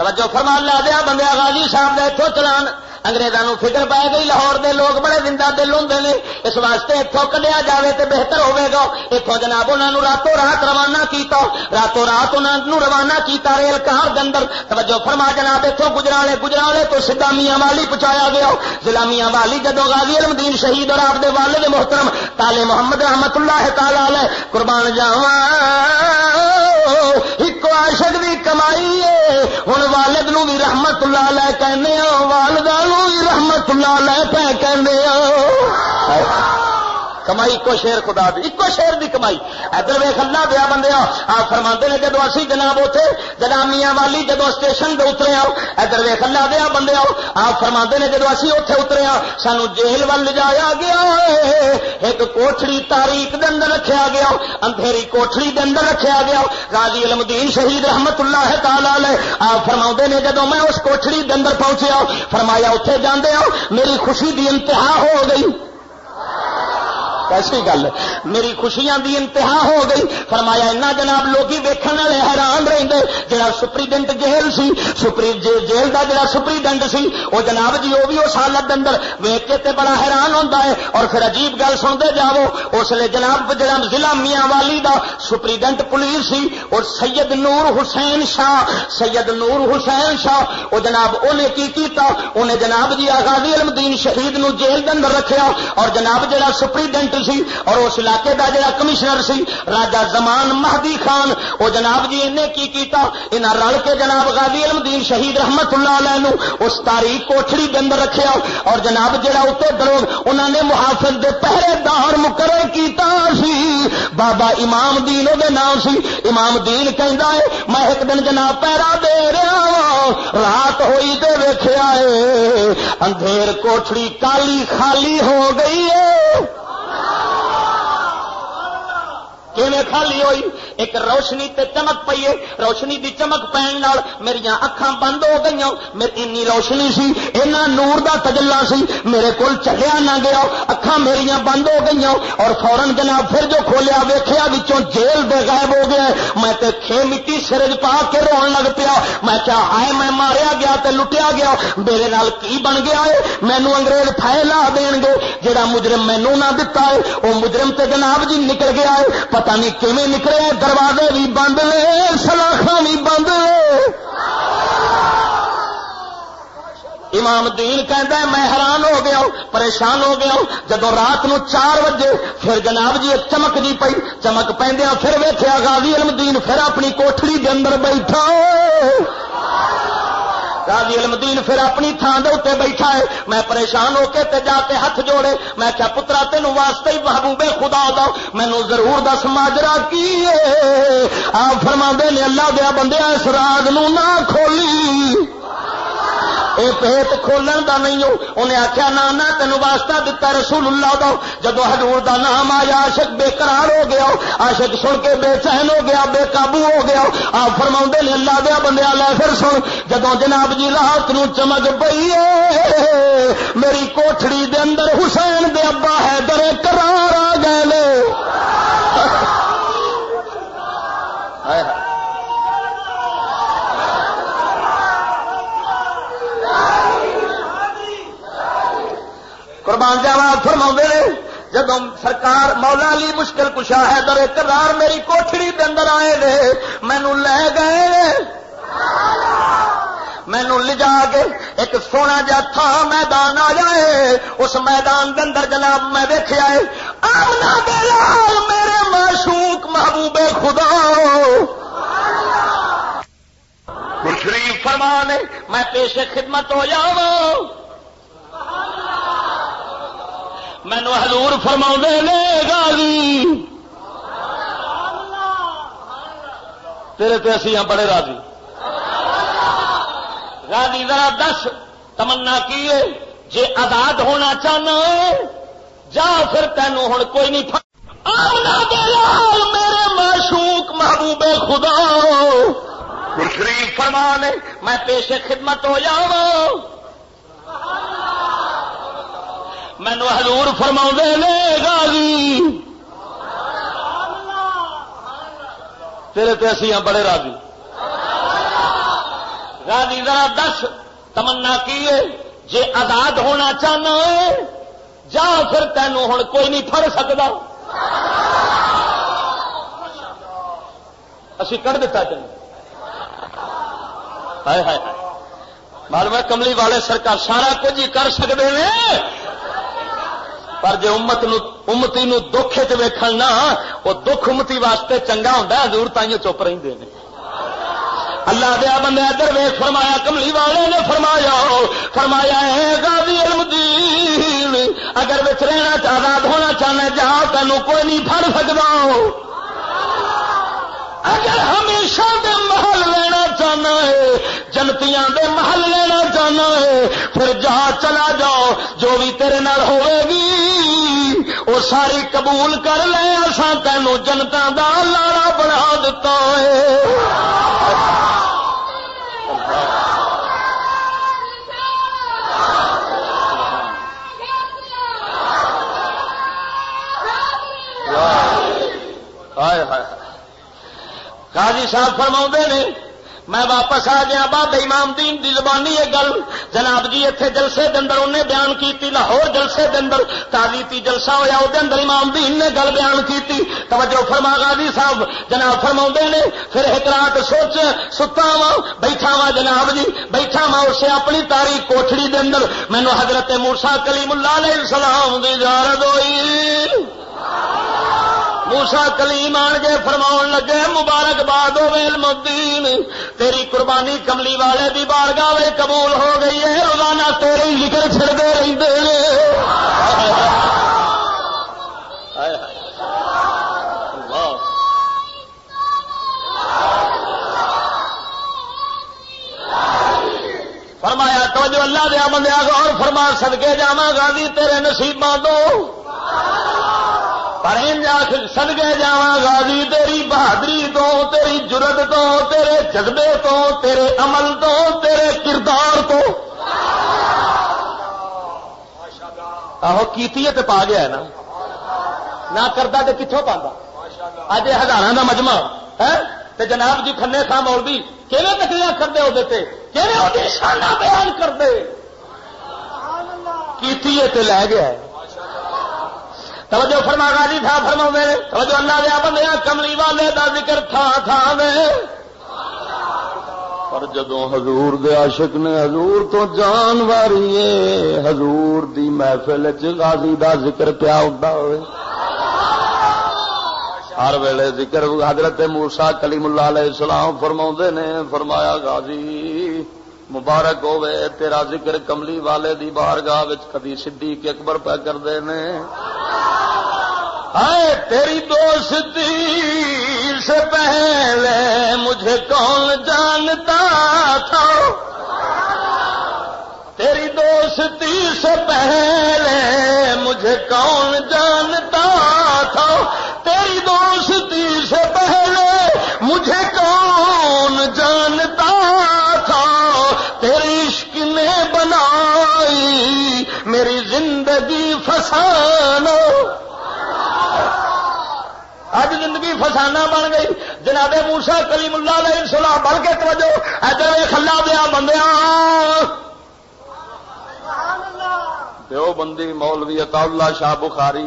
[SPEAKER 1] توجہ فرما لا دیا بندے غازی صاحب نے اتوں چلان۔ اگریزوں فکر پی گئی لاہور دے لوگ بڑے زندہ دل ہوں نے۔ اس واسطے اتوں کڈیا جائے تو بہتر ہوگا اتوں جناب انہوں راتوں رات روانہ کیتا۔ راتوں رات انہوں روانہ کیتا، ریل کار دندر توجہ فرما جناب اتوں گجرالے گجرالے تو سیدا میاں والی پہنچایا گیا۔ ضلع میاں والی جدو غازی المدین شہید اور آپ دے والد محترم تالے محمد رحمت اللہ تعالی قربان جاوا ایک عاشق دی کمائی ہے۔ ہوں والد نو بھی رحمت اللہ لے کہنے ہاں۔ والدہ رحمت اللہ لے پہ کہنے کمائی ایک شیر خدا دی ایک شیر دی کمائی۔ ادھر ویخ اللہ دیا بندے آپ فرما نے جدو اسی جناب اتنے جنامیاں والی جدو اسٹیشن دے اترے آؤ، ادھر ویخ اللہ دیا بندے آؤ، آپ فرما نے جدو اسی اتنے اترے آ سانو جیل ول جایا گیا ایک کوٹڑی تاریخ دے اندر رکھا گیا اندھیری کوٹڑی دے اندر رکھا گیا غازی المدین شہید رحمت اللہ تعالی آپ فرما نے جدو میں اس کوٹڑی دے اندر پہنچیا فرمایا اتنے جانے آؤ، میری خوشی دی انتہا ہو گئی۔ کیسی گل، میری خوشیاں دی انتہا ہو گئی۔ فرمایا اینا جناب لوگ ویکن والے حیران رہتے جڑا سپریڈنٹ جیل سی، سپری جیل دا جڑا سپریڈنٹ سی وہ جناب جی وہ بھی اس حالت اندر ویک کے تے بڑا حیران ہوتا ہے۔ اور پھر عجیب گل سنتے جاؤ اس لیے جناب، جڑا ضلع میاں والی دا سپریڈنٹ پولیس سی اور سید نور حسین شاہ، سید نور حسین شاہ وہ جناب انہیں کی کیتا؟ انہیں جناب جی آغازی المدین شہید نو جیل اندر رکھیا۔ اور جناب، جڑا سپریڈنٹ سی اور اس علاقے دا جڑا کمشنر سی راجا زمان مہدی خان وہ جناب جی انہیں کی کیتا انہیں رل کے جناب غازی المدین شہید رحمت اللہ علیہ نو اس تاریخ کوٹڑی کے اندر رکھیا، اور جناب جڑا اتنے دروگ انہوں نے محافظ دے پہرے دار مقرر کیتا سی۔ بابا امام دین وہ نام سی۔ امام دین کہندا ہے، میں ایک دن جناب پیرا دے رہا وا رات ہوئی تے ویخیا ہے، اندھیر کوٹڑی کالی خالی ہو گئی ہے۔ خالی ہوئی۔ ایک روشنی تے چمک پی ہے۔ روشنی دی چمک پہن میری اکھاں بند ہو گئی میری این روشنی سی، اینا نور دا تجلا سی۔ میرے کول چلیا نہ گیا۔ اکھاں میری بند ہو گئی اور فورن جناب پھر جو کھولیا ویخیا بچوں جیل دے غائب ہو گیا میں تے کھے مٹی سرج پا کے رون لگ پیا۔ میں کیا آئے میں ماریا گیا تے لٹیا گیا۔ میرے نال کی بن گیا ہے؟ مینو انگریز پھیلا دین گے۔ جہاں مجرم مینو نہ دتا ہے وہ مجرم تے جناب جی نکل گیا ہے۔ پتہ نہیں کیویں نکلے دروازے بھی بند لے سلاخا بھی بند لے امام دین کہہ میں حیران ہو گیا پریشان ہو گیا جدو رات نو چار بجے، پھر جناب جی ایک چمک جی پی چمک پہندیا پھر ویخیا غازی المدین پھر اپنی کوٹڑی کے اندر بیٹھا۔ راضی المدین پھر اپنی تھان دے اتنے بیٹھا ہے۔ میں پریشان ہو کے تے جا کے ہاتھ جوڑے۔ میں کیا پترا تین واسطے ہی محبوبے خدا دا۔ مینو ضرور دس، ماجرا، کی آپ فرما نے، اللہ دیا بندے اس راز نو نہ کھولی۔ یہ پیٹ کھولن کا نہیں ہو انہیں آخیا نہ تین واسطہ دتا رسول اللہ دا۔ جب حضور دا نام آیا آشک بے قرار ہو گیا آشک سن کے بے چین ہو گیا، بے قابو ہو گیا۔ آپ فرما نے، اللہ دیا بندے لے پھر سن۔ جب جناب جی رات نو چمک پی میری کوٹڑی دے اندر حسین دے ابا ہے درے کرار آ گئے قربان جاوا فرما نے سرکار مولا علی مشکل کشا ہے، در کرار میری کوٹڑی کے اندر آئے نے مینو لے گئے مینو لجا کے ایک سونا جا تھا میدان آ جائے، اس میدان کے اندر جناب میں دیکھا ہے، آمنا دلال میرے معشوق محبوب خدا۔ شریف فرمان میں پیش خدمت ہو جاؤں مینو حضور فرما نے گالی تیرے تے اسی ہاں بڑے راضی۔ راضی ذرا دس تمنا کی جی آزاد ہونا چاہنا ہے جا پھر تینوں ہوں کوئی نہیں میرے معشوق محبوب خدا۔ شریف فرمان میں پیش خدمت ہو جاؤں مینو حضور فرما نے گالی تیرے تے اسی ہاں بڑے راضی۔ راضی ذرا دس، تمنا کی جی آزاد ہونا چاہنا ہے، جا پھر تینوں ہوں کوئی نہیں فر سکتا اسی کر دیتا تین معلوم ہے کملی والے سرکار سارا کچھ ہی کر سکتے ہیں پر جی امت نو امتی نو دکھ چیکن وہ دکھ امتی واسطے چنگا ہوں حضور تائیں چپ رہتے ہیں اللہ دیا بندے ادھر ویخ فرمایا، کملی والے نے فرمایا فرمایا ہے گاضی المدین اگر بچ رہنا آزاد ہونا چاہنا جا تینوں کوئی نہیں پڑ سکتا اگر ہمیشہ دے محل ہے جنتیاں دے محل لینا چاہنا ہے پھر جہاں چلا جاؤ جو بھی تیرے نال ہوئے گی وہ ساری قبول کر لے ایسا تینوں جنتا دا لاڑا بنا دتا ہے قاضی صاحب فرما نے میں واپس آ گیا بابا امام دین دی زبانی یہ گل، جناب جی اتنے جلسے اندر انہیں بیان کی لاہور جلسے اندر تازی جلسہ ہوا وہ اندر امام دین نے گل بیان کی توجہ فرما غازی صاحب، جناب فرما نے، پھر ایک رات سوچ ستا وا بیٹھا وا جناب جی بیٹھا وا اسے اپنی تاریخ کوٹڑی دے اندر مینو حضرت مورسا کلیم اللہ علیہ السلام دی اجازت ہوئی۔ موسا کلیم آن کے فرما لگے مبارکباد الدین، تیری قربانی کملی والے دی بارگاہ قبول ہو گئی ہے، روزانہ تیرے ذکر چڑتے رہتے فرمایا تو جو اللہ۔ دیا بندیا اور فرما سدکے جا گا تیرے نصیباں دو پر سدگے جا غازی تیری بہادری تو، تیری جرت تو، تیرے جذبے تو، تیرے عمل تو، تیرے کردار تو۔ آہو، کیتی ہے تو پا گیا ہے نا۔ نہ کرتا تو کتوں پا اج ہزار کا مجمع ہاں؟ ہے تو جناب جی کھنے خان مولوی کہنے تکلیاں کرتے وہ شانہ بیان کرتے کیتی ہے تو لے گیا ہے۔ توجہ فرما راجی تھا فرما میرے توجہ اللہ دیا بندے کملی والے دا ذکر تھا تھا میں پر جدو حضور دے عاشق نے حضور تو جان واری حضور دی محفل غازی دا ذکر پیا ہوتا ہوئے۔ ہر ویلے ذکر حضرت موسا کلیم اللہ علیہ السلام فرما نے، فرمایا، غازی مبارک ہوے تیرا ذکر کملی والے دی بارگاہ کبھی صدیق اکبر پہ کرتے ہیں ہائے، تیری دوستی سے پہلے مجھے کون جانتا تھا؟ تیری دوستی سے پہلے مجھے کون جانتا تھا؟ تیری دوستی سے پہلے فسانو اج زندگی فسانا بن گئی۔ جناب موسا کلیم اللہ علیہ السلام بن کے توجہ، ادھر خلا دیا بندیا پیو بندی مولوی اتا اللہ شاہ بخاری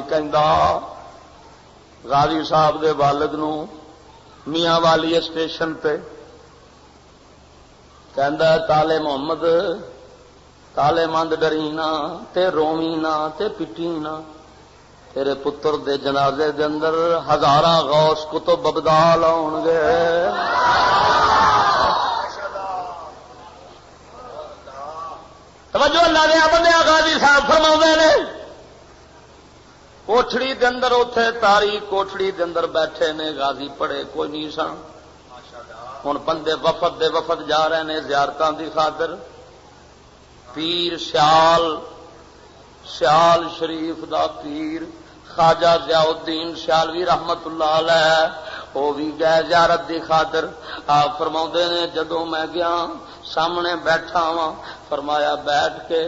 [SPEAKER 1] غازی صاحب دے والد نو میاں والی اسٹیشن پہ تالے محمد تالے مند ڈرینا تے رومینا تے پٹینا تیرے پتر دے جنازے دے اندر ہزار غوث کتب ببدال آن گے توجہ اللہ دیا بندے غازی صاحب فرما نے کوٹڑی دے اندر اتے تاری کوٹڑی دے اندر بیٹھے نے غازی پڑے کوئی نہیں سن ہوں بندے وفد دے وفد جا رہے ہیں زیارتوں کی خاطر پیر سیال سیال شریف دا پیر، خواجہ ضیاء الدین سیالوی رحمت اللہ علیہ وہ بھی گئے زیارت دی خاطر۔ آپ فرما نے جدو میں گیا، سامنے بیٹھا وا فرمایا بیٹھ کے،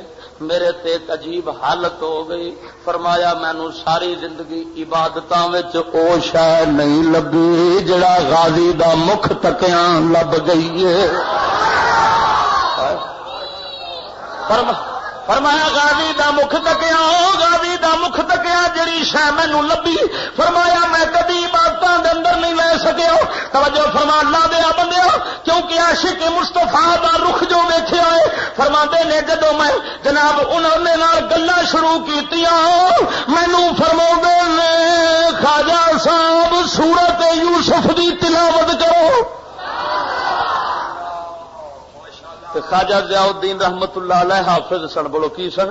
[SPEAKER 1] میرے تے ایک عجیب حالت ہو گئی۔ فرمایا مینو ساری زندگی عبادت او شہ نہیں لبی جڑا غازی دا مکھ تکیاں لب گئی ہے۔ فرمایا گاوی دا مکھ تکیا گاوی دا مکھ تکیا، جڑی شہ مینو لبی فرمایا، میں کدی عبادتوں دے اندر نہیں لے سکیا توجہ فرما لا دیا بندیا کیونکہ عاشق مستفا دا رخ جو ویخیا ہے فرما نے جدو میں جناب انہوں نے گلا شروع کی مینو فرما نے خاجا صاحب سورت یوسف دی تلاوت کرو۔ خواجہ ضیاء الدین رحمت اللہ علیہ حافظ سن، بولو کی سن؟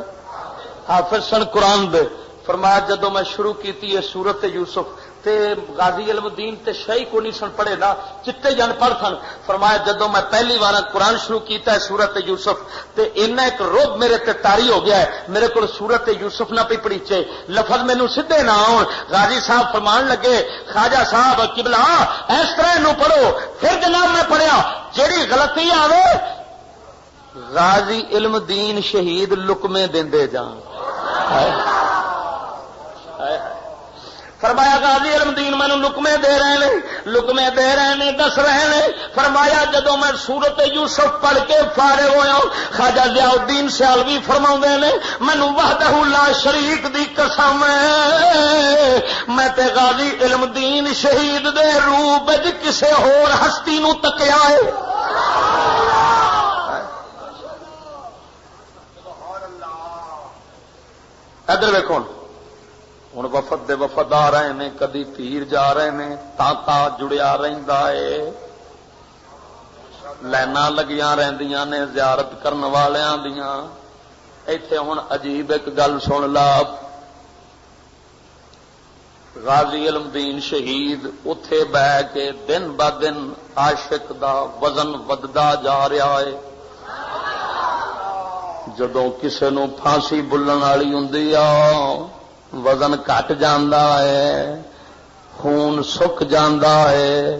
[SPEAKER 1] حافظ سن قرآن دے۔ فرمایا جدو میں شروع کی سورت یوسف، تے غازی علم الدین تے شہی کو نہیں سن پڑے نا، چٹے جن پڑھ سن۔ فرمایا جدو میں پہلی بار قرآن شروع کیتا ہے سورت یوسف، تے اینا ایک روب میرے تے تاری ہو گیا ہے۔ میرے کو سورت یوسف نہ پی پڑیچے لفظ مینو سیدے نہ آن غازی صاحب فرمان لگے، خواجہ صاحب کبلا اس طرح نو پڑھو۔ پھر جناب میں پڑھیا، جیڑی غلطی آوے غازی علم دین شہید لکمے دے جان فرمایا، غازی علم دین مینو لکمے دے رہے ہیں لکمے دے رہے ہیں دس رہے ہیں فرمایا جدو میں سورت یوسف پڑھ کے فارے ہوا خاجا ضیاء الدین سیالوی فرما نے مینو وحدہ لا شریک دی قسم میں تے غازی علم دین شہید دے روپ کسے ہور ہستی نو تکیا ہے۔ ادھر ویکو ہوں وفد دے وفد آ رہے ہیں کدی پیر جا رہے ہیں تا تا جڑیا رہتا ہے لائن لگیا رہدیاں نے، زیارت کرن والوں دیا اتے ہوں عجیب ایک گل سن لا۔ غازی علم دین شہید اتے بہ کے دن ب دن عاشق دا وزن ودتا جا رہا ہے جدو کسی پھانسی بلن والی ہوں وزن کٹ جانا ہے خون سک جانا ہے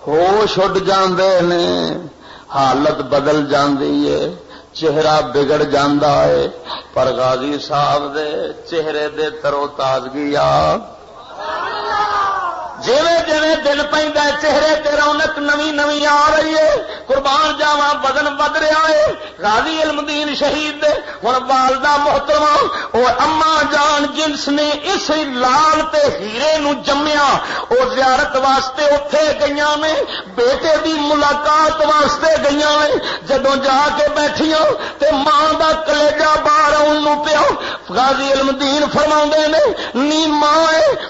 [SPEAKER 1] ہوش اڈ جاندے نے حالت بدل جاندی ہے چہرہ بگڑ جاندہ ہے پر غازی صاحب دے چہرے دے ترو تازگی آ جیویں جیویں دن پہ چہرے تے رونق نوی نوی آ رہی ہے۔ قربان جاوا بدن بد رہا ہے۔ راضی علم دین شہید ہوں والدہ محترمہ وہ اما جان جنس نے اس لال تے ہیرے نو جمیا وہ زیارت واسطے اتے گئی نے، بیٹے دی ملاقات واسطے گئی نے۔ جدو جا کے بیٹھیا تے ماں دا کلیجا باہر رون پیا، غازی علم دین فرما نے، نی ماں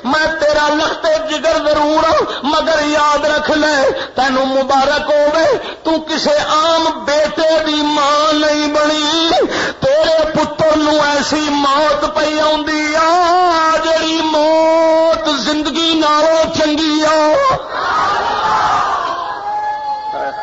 [SPEAKER 1] میں تیرا لختے جگر ضرور ہوں مگر یاد رکھ لے تینوں مبارک ہوے تو کسے عام بیٹے دی ماں نہیں بنی، تیرے پتر نو ایسی موت پی آ جڑی موت زندگی نالوں چنگی آ۔ فرما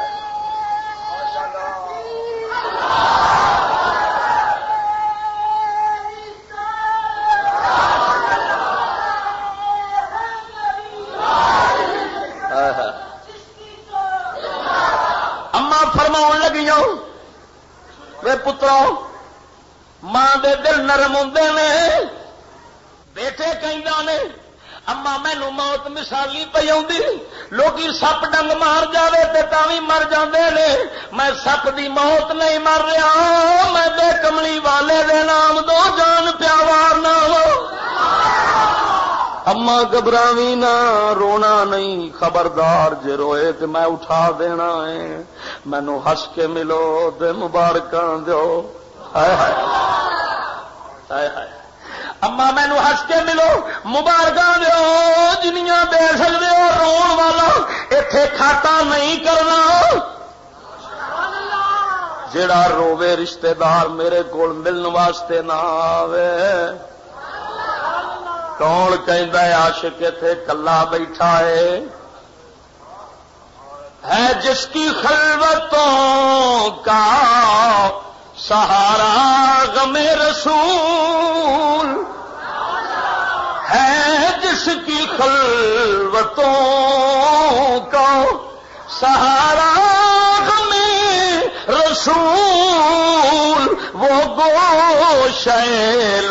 [SPEAKER 1] وے پترو ماں دے دل نرم ہوں نے بیٹے کہیں نے اما مینو موت مثالی پی لوگ سپ ڈنگ مار جائے تو بھی مر جاندے نے میں سپ دی موت نہیں مر رہا میں دے کملی والے دے نام دو جان پیاوار نام اما گھبراوی نہ، رونا نہیں، خبردار جے روئے تو میں اٹھا دینا ہے۔ مینو ہس کے ملو، دے مبارک دو اما مینو ہس کے ملو مبارک دو جنیاں دے سکتے ہو رو والا اتے کھاتا نہیں کرنا۔ جڑا روے رشتہ دار میرے کو ملن واسطے نہ آوے۔ کون کہ آشک اتے کلا بیٹھا ہے ہے جس کی خلوتوں کا سہارا غم رسول ہے جس کی خلوتوں کا سہارا غم رسول وہ گوش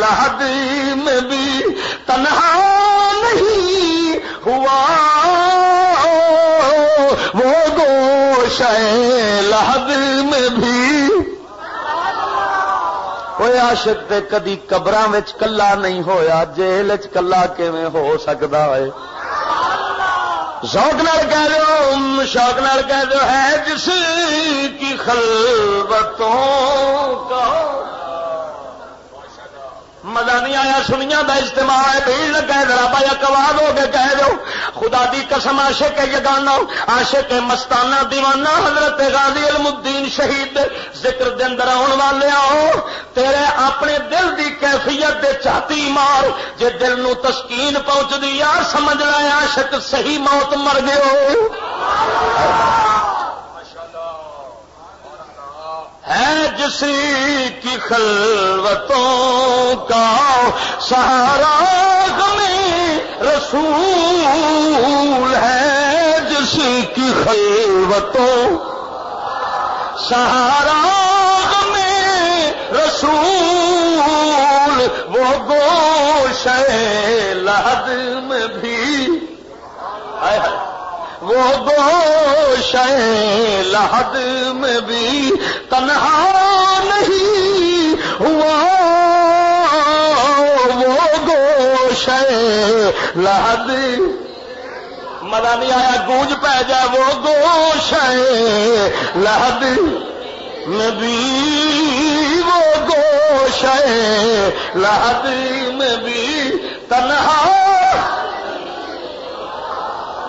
[SPEAKER 1] لہد میں بھی تنہا نہیں ہوا۔ وہ گوش لہد میں بھی۔ کوئی عاشق تے کدی قبر کلا نہیں ہویا، جیل چ کلا کیویں ہو سکتا ہے؟ شوق نال کہہ دو شوق نال کہہ دو ہے جس کی خلوتوں کا مزہ نہیں آیا سنیا دا اجتماع ہے، بھیڑ لگا ذرا بایا کباب ہو کے کہہ دو۔ خدا دی قسم آشے کے یگانا آشے کے مستانہ دیوانہ، حضرت غازی علم الدین شہید ذکر دے اندر آن والے آؤ۔ تیرے اپنے دل دی کیفیت دے چاہتی مار، جے دل نو تسکین پہنچ دی یار، سمجھ لائے عاشق صحیح موت مر گئے ہو۔ ہے جس کی خلوتوں کا سہارا ہمیں رسول ہے، جس کی خلوتوں سہارا ہمیں رسول، وہ گوش لہد میں بھی۔ وہ گوش لہد میں بھی تنہا نہیں ہوا۔ وہ گوش لہد۔ مزہ نہیں آیا، گونج پہ جائے۔ وہ گوش لہد میں بھی۔ وہ گوش لہد میں بھی تنہا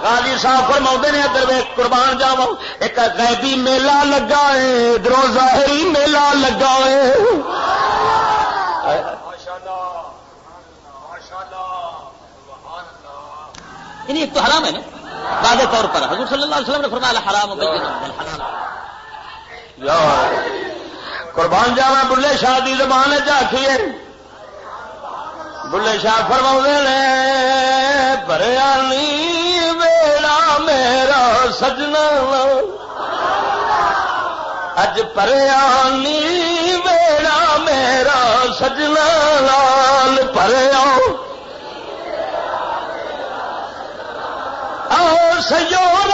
[SPEAKER 1] غازی صاحب فرما نے، ادھر قربان جاو ایک غیبی میلہ لگا ہے، ادھر ظاہری میلہ لگا ہے۔ یعنی ایک تو حرام ہے نا؟ واضح طور پر۔ حضور صلی اللہ علیہ وسلم نے فرمایا، حرام قربان جاوا بلے شاہ کی زبان چاہیے بلے شاہ فرما نے بریانی ویڑا میرا سجنا اج پریانی ویڑا میرا سجنا لال پریا۔ آؤ سیور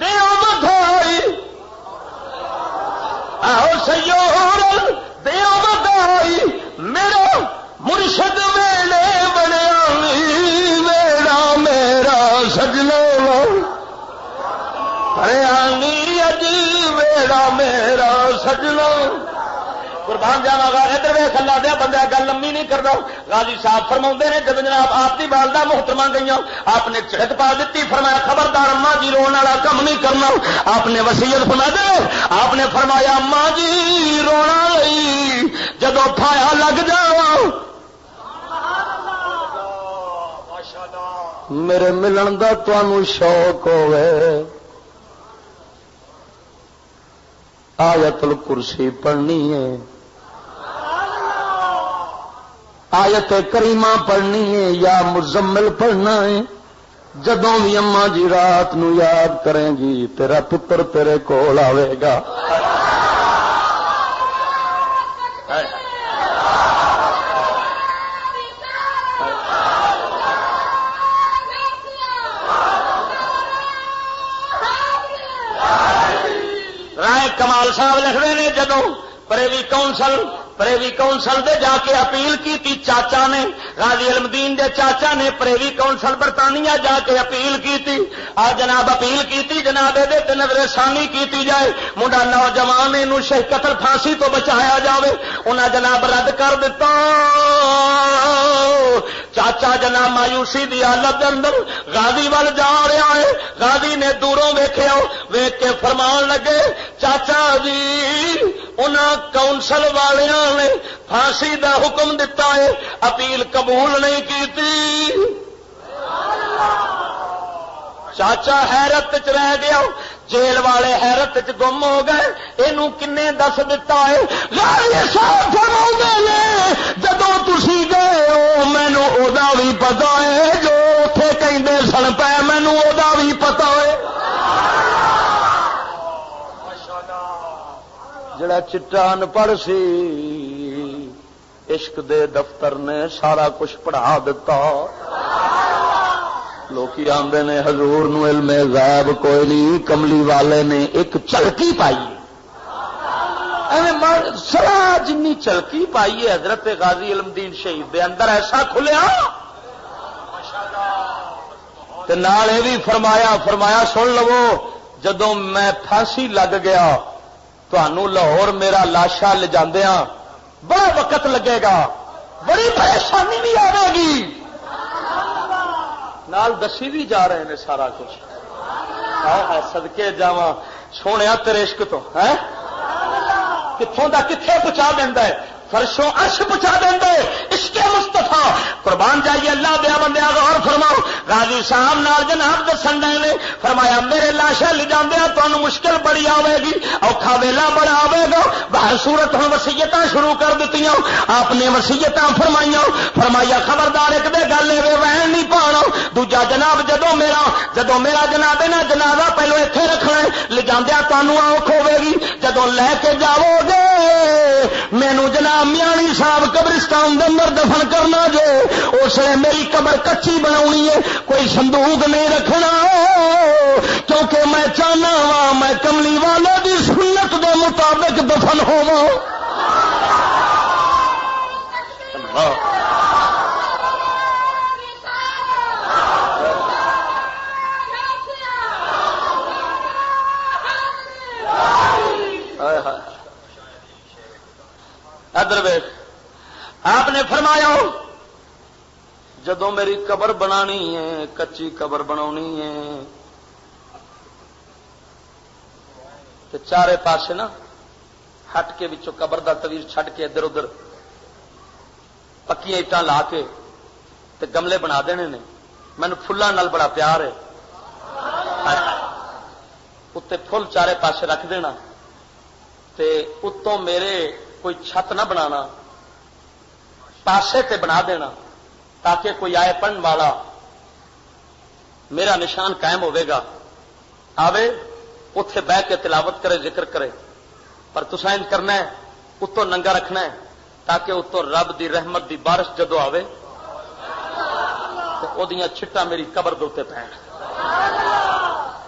[SPEAKER 1] دیو بدھائی۔ آؤ سیور دیو بدھائی۔ میرا مرشد ویلے بڑے میرا میرا سجنا ارے آنی اج میرا میرا سجنا قربان جانا گا ادھر وے کلا دیا بندہ گل لمبی نہیں کرتا غازی صاحب فرما نے جب جناب آپ کی والدہ محترما گئی آپ نے چڑک پا دیتی فرمایا خبردار اما جی رو والا کم نہیں کرنا آپ نے وسیعت فرما دے آپ نے فرمایا اما جی رونا لئی جدو پھایا لگ جا میرے ملن کا تمہوں شوق ہوئے۔ آیت الکرسی پڑھنی ہے۔ آیت کریمہ پڑھنی ہے یا مزمل پڑھنا ہے۔ جدوں بھی اما جی رات نو یاد کریں گی، تیرا پتر تیرے کول آئے گا۔ اقبال صاحب لکھتے ہیں جدو پریوی کونسل پریوی کونسل دے جا کے اپیل کی تھی چاچا نے، غازی المدین دے چاچا نے پریوی کونسل برطانیہ جا کے اپیل کی تھی آ جناب اپیل کی تھی جناب دے نظر ثانی کی جائے۔ منڈا نوجوان شہ قتل پھانسی تو بچایا جاوے۔ انہیں جناب رد کر دیتا چاچا جناب مایوسی دی حالت اندر غازی وال جا رہا ہے۔ غازی نے دوروں ویخیا ویخ کے فرمان لگے، چاچا جی ان کونسل والوں نے پھانسی دا حکم دتا ہے، اپیل قبول نہیں کی چاچا حیرت چ رہ گیا، جیل والے حیرت چ گم ہو گئے۔ یہ کن دس دتا ہے جدو تھی گئے ہو مینو بھی پتا ہے، جو اتے کہ سن پہ مینو بھی پتا ہے۔ جڑا چٹان پڑھ سی، عشق دے دفتر نے سارا کچھ پڑھا دتا۔ لوکی آدھے نے، حضور نو علم غیب کوئی نہیں، کملی والے نے ایک چلکی پائی۔ سرا جن چلکی پائی ہے، حضرت غازی علم دین شہید دے اندر ایسا کھلیا۔ تے نال یہ بھی فرمایا فرمایا سن لو جدو میں پھانسی لگ گیا تنوع لاہور میرا لاشا لے جاندیا ہاں۔ بڑا وقت لگے گا۔ بڑی پریشانی بھی آئے گی۔ نال دسی بھی جا رہے ہیں سارا کچھ۔ سدکے جا سونے تیرے عشق تو ہے کتوں کا کتنے پہنچا دینا ہے؟ فرشوں عرش پہنچا دیں اس کے مستفا قربان جائیے اللہ دیا بندے غور فرماؤ راجی صاحب نال جناب دسن نے، فرمایا، میرے لاشا لے جانے تمہیں مشکل بڑی آئے گی اوکھا ویلا بڑا آئے گا باہر سورت ہوں وسیعت شروع کر دیتی آپ نے وسیعت فرمائیا فرمایا، خبردار، ایک دے گل وین نہیں پانا، دوجا، جناب جدو میرا جدو میرا جناب ہے نا، جنازہ پہلو اتنے رکھنا لے جاندیا تمہوں آخ ہوے گی جدو لے کے جاؤ گے، مینو جناب میانی صاحب قبرستان اندر دفن کرنا جو، اس لیے میری قبر کچی بنا ہے کوئی صندوق نہیں رکھنا۔ کیونکہ میں چاہنا وا میں کملی والے کی سنت دے مطابق دفن ہوا ادر ویخ آپ نے فرمایا جدو میری قبر بنانی ہے، کچی قبر بنا ہے۔ تو چارے پاسے نا، ہٹ کے بچوں قبر دا تویر چھڈ کے ادھر ادھر پکیا اٹان لا کے تے گملے بنا دینے نے۔ مینو فلان نال بڑا پیار ہے۔ اتنے فل چارے پاسے رکھ دینا۔ تے اتوں میرے کوئی چھت نہ بنا پاسے تے بنا دینا۔ تاکہ کوئی آئے پڑھن والا میرا نشان قائم ہوے گا۔ آوے اتے بہ کے تلاوت کرے، ذکر کرے۔ پر تسائن کرنا ہے اتو ننگا رکھنا ہے، تاکہ اتو رب دی رحمت دی بارش جدو آوے۔ تو آئے چھٹا میری قبر دے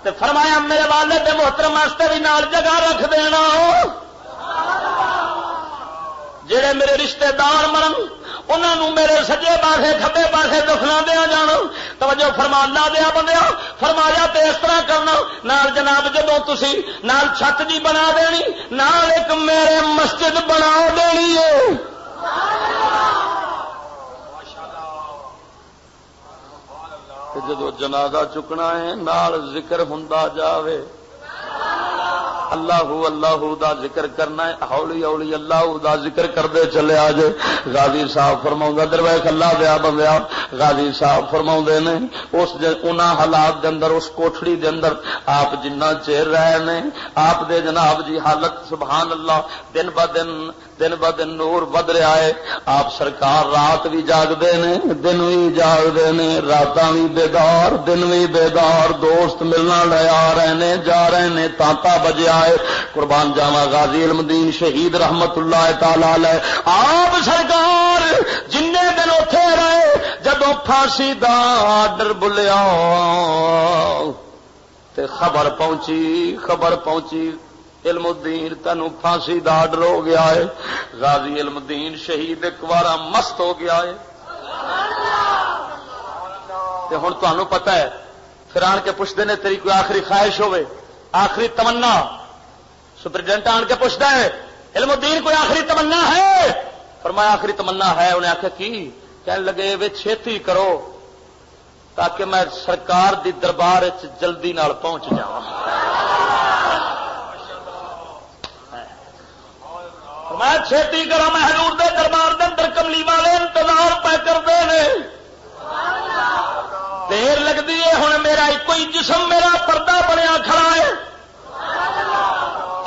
[SPEAKER 1] تے فرمایا، میرے والد محترم واسطے بھی نال جگہ رکھ دینا۔ جڑے میرے رشتے دار مرن انہوں میرے سجے پاسے کبے پاسے دفنا دیا جان توجہ فرمانا دیا بندے فرمایا تو اس طرح کرنا۔ نال جناب جدو تھی نال چھت جی بنا دینی، نال ایک میرے مسجد بنا دینی ہے۔ جدو جنازہ چکنا ہے، نال ذکر ہوں جاوے۔ اللہ اللہ دا ذکر کرنا ہے۔ ہولی ہولی اللہ دا ذکر کرتے چلے آج غازی صاحب فرما درویش اللہ دیا بندیا غازی صاحب فرما نے، اس ان حالات دے اندر، اس کوٹڑی دے اندر آپ جنہ چیر رہے نے، آپ دے جناب جی حالت سبحان اللہ دن ب دن دن ب دن نور بد رہا ہے۔ آپ سرکار رات بھی جاگتے ہیں دن بھی جاگتے ہیں رات بھی بیدار، دن بھی بیدار، دوست ملنا لے آ رہے ہیں جا رہے ہیں تانتا بجیا ہے قربان جاوا غازی علم دین شہید رحمت اللہ تعالی آپ سرکار جن دن اتے رہے جدو پھانسی دا آڈر بلیا۔ خبر پہنچی خبر پہنچی۔ علم الدین تین پھانسی دا آڈر ہو گیا ہے۔ غازی علم الدین شہید ایک بار مست ہو گیا ہے۔ ہوں تمہوں پتا ہے، پھر آن کے پوچھتے ہیں تیری کوئی آخری خواہش ہوے آخری تمنا۔ سپرڈینٹ آن کے پوچھتا ہے، علم الدین کوئی آخری تمنا ہے؟ فرمایا، آخری تمنا ہے۔ انہیں آخر کی؟ کہنے لگے، وے چھتی کرو تاکہ میں سرکار دی دربار جلدی نال پہنچ جا میں چھتی کرا میں حضور دے دربار دے اندر کملی والے انتظار پہ کرتے ہیں دیر لگتی ہے ہوں میرا ایک ہی جسم، میرا پردہ بنیا کھڑا ہے۔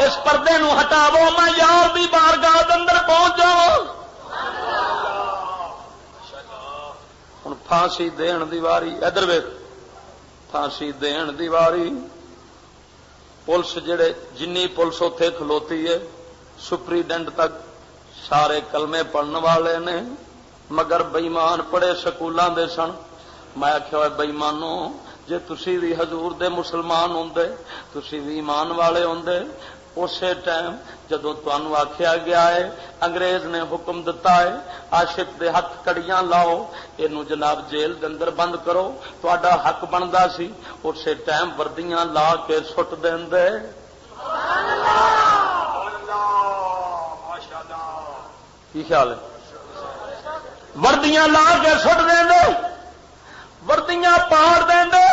[SPEAKER 1] اس پردے نو ہٹاو میں یار بھی بارگاہ اندر پہنچ جاؤ ہوں پھانسی دین دیواری ادھر ویک پھانسی دین دیواری پولیس جڑے، جنی پولیس اتے کھلوتی ہے، سپریڈنٹ تک سارے کلمے پڑھنے والے نے۔ مگر بئیمان پڑے سکولوں دے سن۔ میں آخیا بئیمانو جی تھی بھی ہزور دے مسلمان ہوں تھی بھی ایمان والے ہوں اسی ٹائم جدو تمہوں آخیا گیا ہے انگریز نے حکم دتا ہے آشک دے ہاتھ کڑیاں لاؤ یہ جناب جیل دے اندر بند کرو تا حق بنتا سی اسی ٹائم وردیاں لا کے سٹ دے کی خیال ہے وردیاں لا کے سٹ دیں دے وردیاں پاڑ دیں دے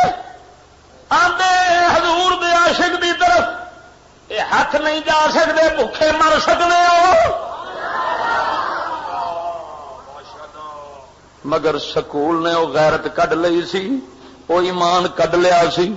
[SPEAKER 1] آدھے حضور دے عاشق دی طرف یہ ہاتھ نہیں جا سکتے بھوکے مر سکتے ہو۔ مگر سکول نے وہ غیرت کڈ لی سی وہ ایمان کڈ لیا سی۔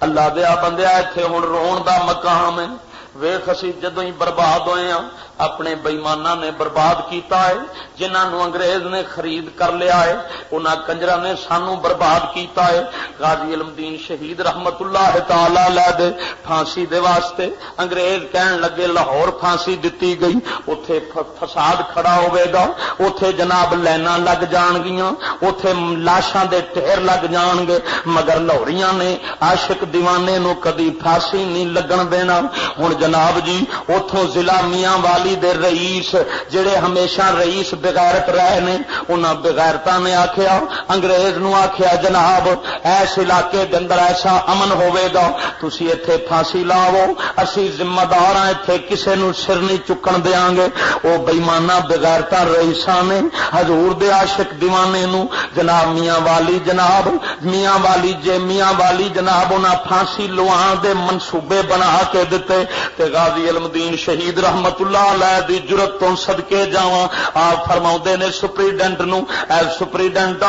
[SPEAKER 1] اللہ دیا بندیا اتنے ہوں رو دا مقام ہے۔ ویخ اسی جدو ہی برباد ہوئے ہاں اپنے بئیمانہ نے برباد کیتا ہے جنہوں انگریز نے خرید کر لیا ہے انہوں کنجرا نے سانو برباد کیتا ہے۔ غازی علمدین شہید رحمت اللہ تعالی لے دے پھانسی دے واسطے انگریز کہن لگے، لاہور پھانسی دتی گئی اتے فساد کھڑا ہوئے گا اتے جناب لینا لگ جان گیا اتے لاشاں دے ٹھہر لگ جان گے۔ مگر لاہوریاں نے عاشق دیوانے نو کدی پھانسی نہیں لگن دینا۔ ہوں جناب جی اتوں ضلع میاں والی دے رئیس جڑے ہمیشہ رئیس بغیرت رہے نے، انہاں بغیرتا نے آخیا انگریز نو آخیا جناب ایس علاقے دے اندر ایسا امن ہوے گا، تسی ایتھے پھانسی لاو اسی ذمہ دار ہاں ایتھے کسے نو سر نہیں چکن دیاں گے۔ او بےمانہ بغیرتا رئیساں نے، حضور دے عاشق دیوانے نو، جناب میاں والی جناب، میاں والی جے میاں والی جناب، انہاں پھانسی لوان دے منصوبے بنا کے دتے، تے غازی علم دین شہید رحمت اللہ علیہ دی جرت تو صدکے جاواں آپ فرماؤ نے سپریڈنٹ نو اے سپریڈنٹ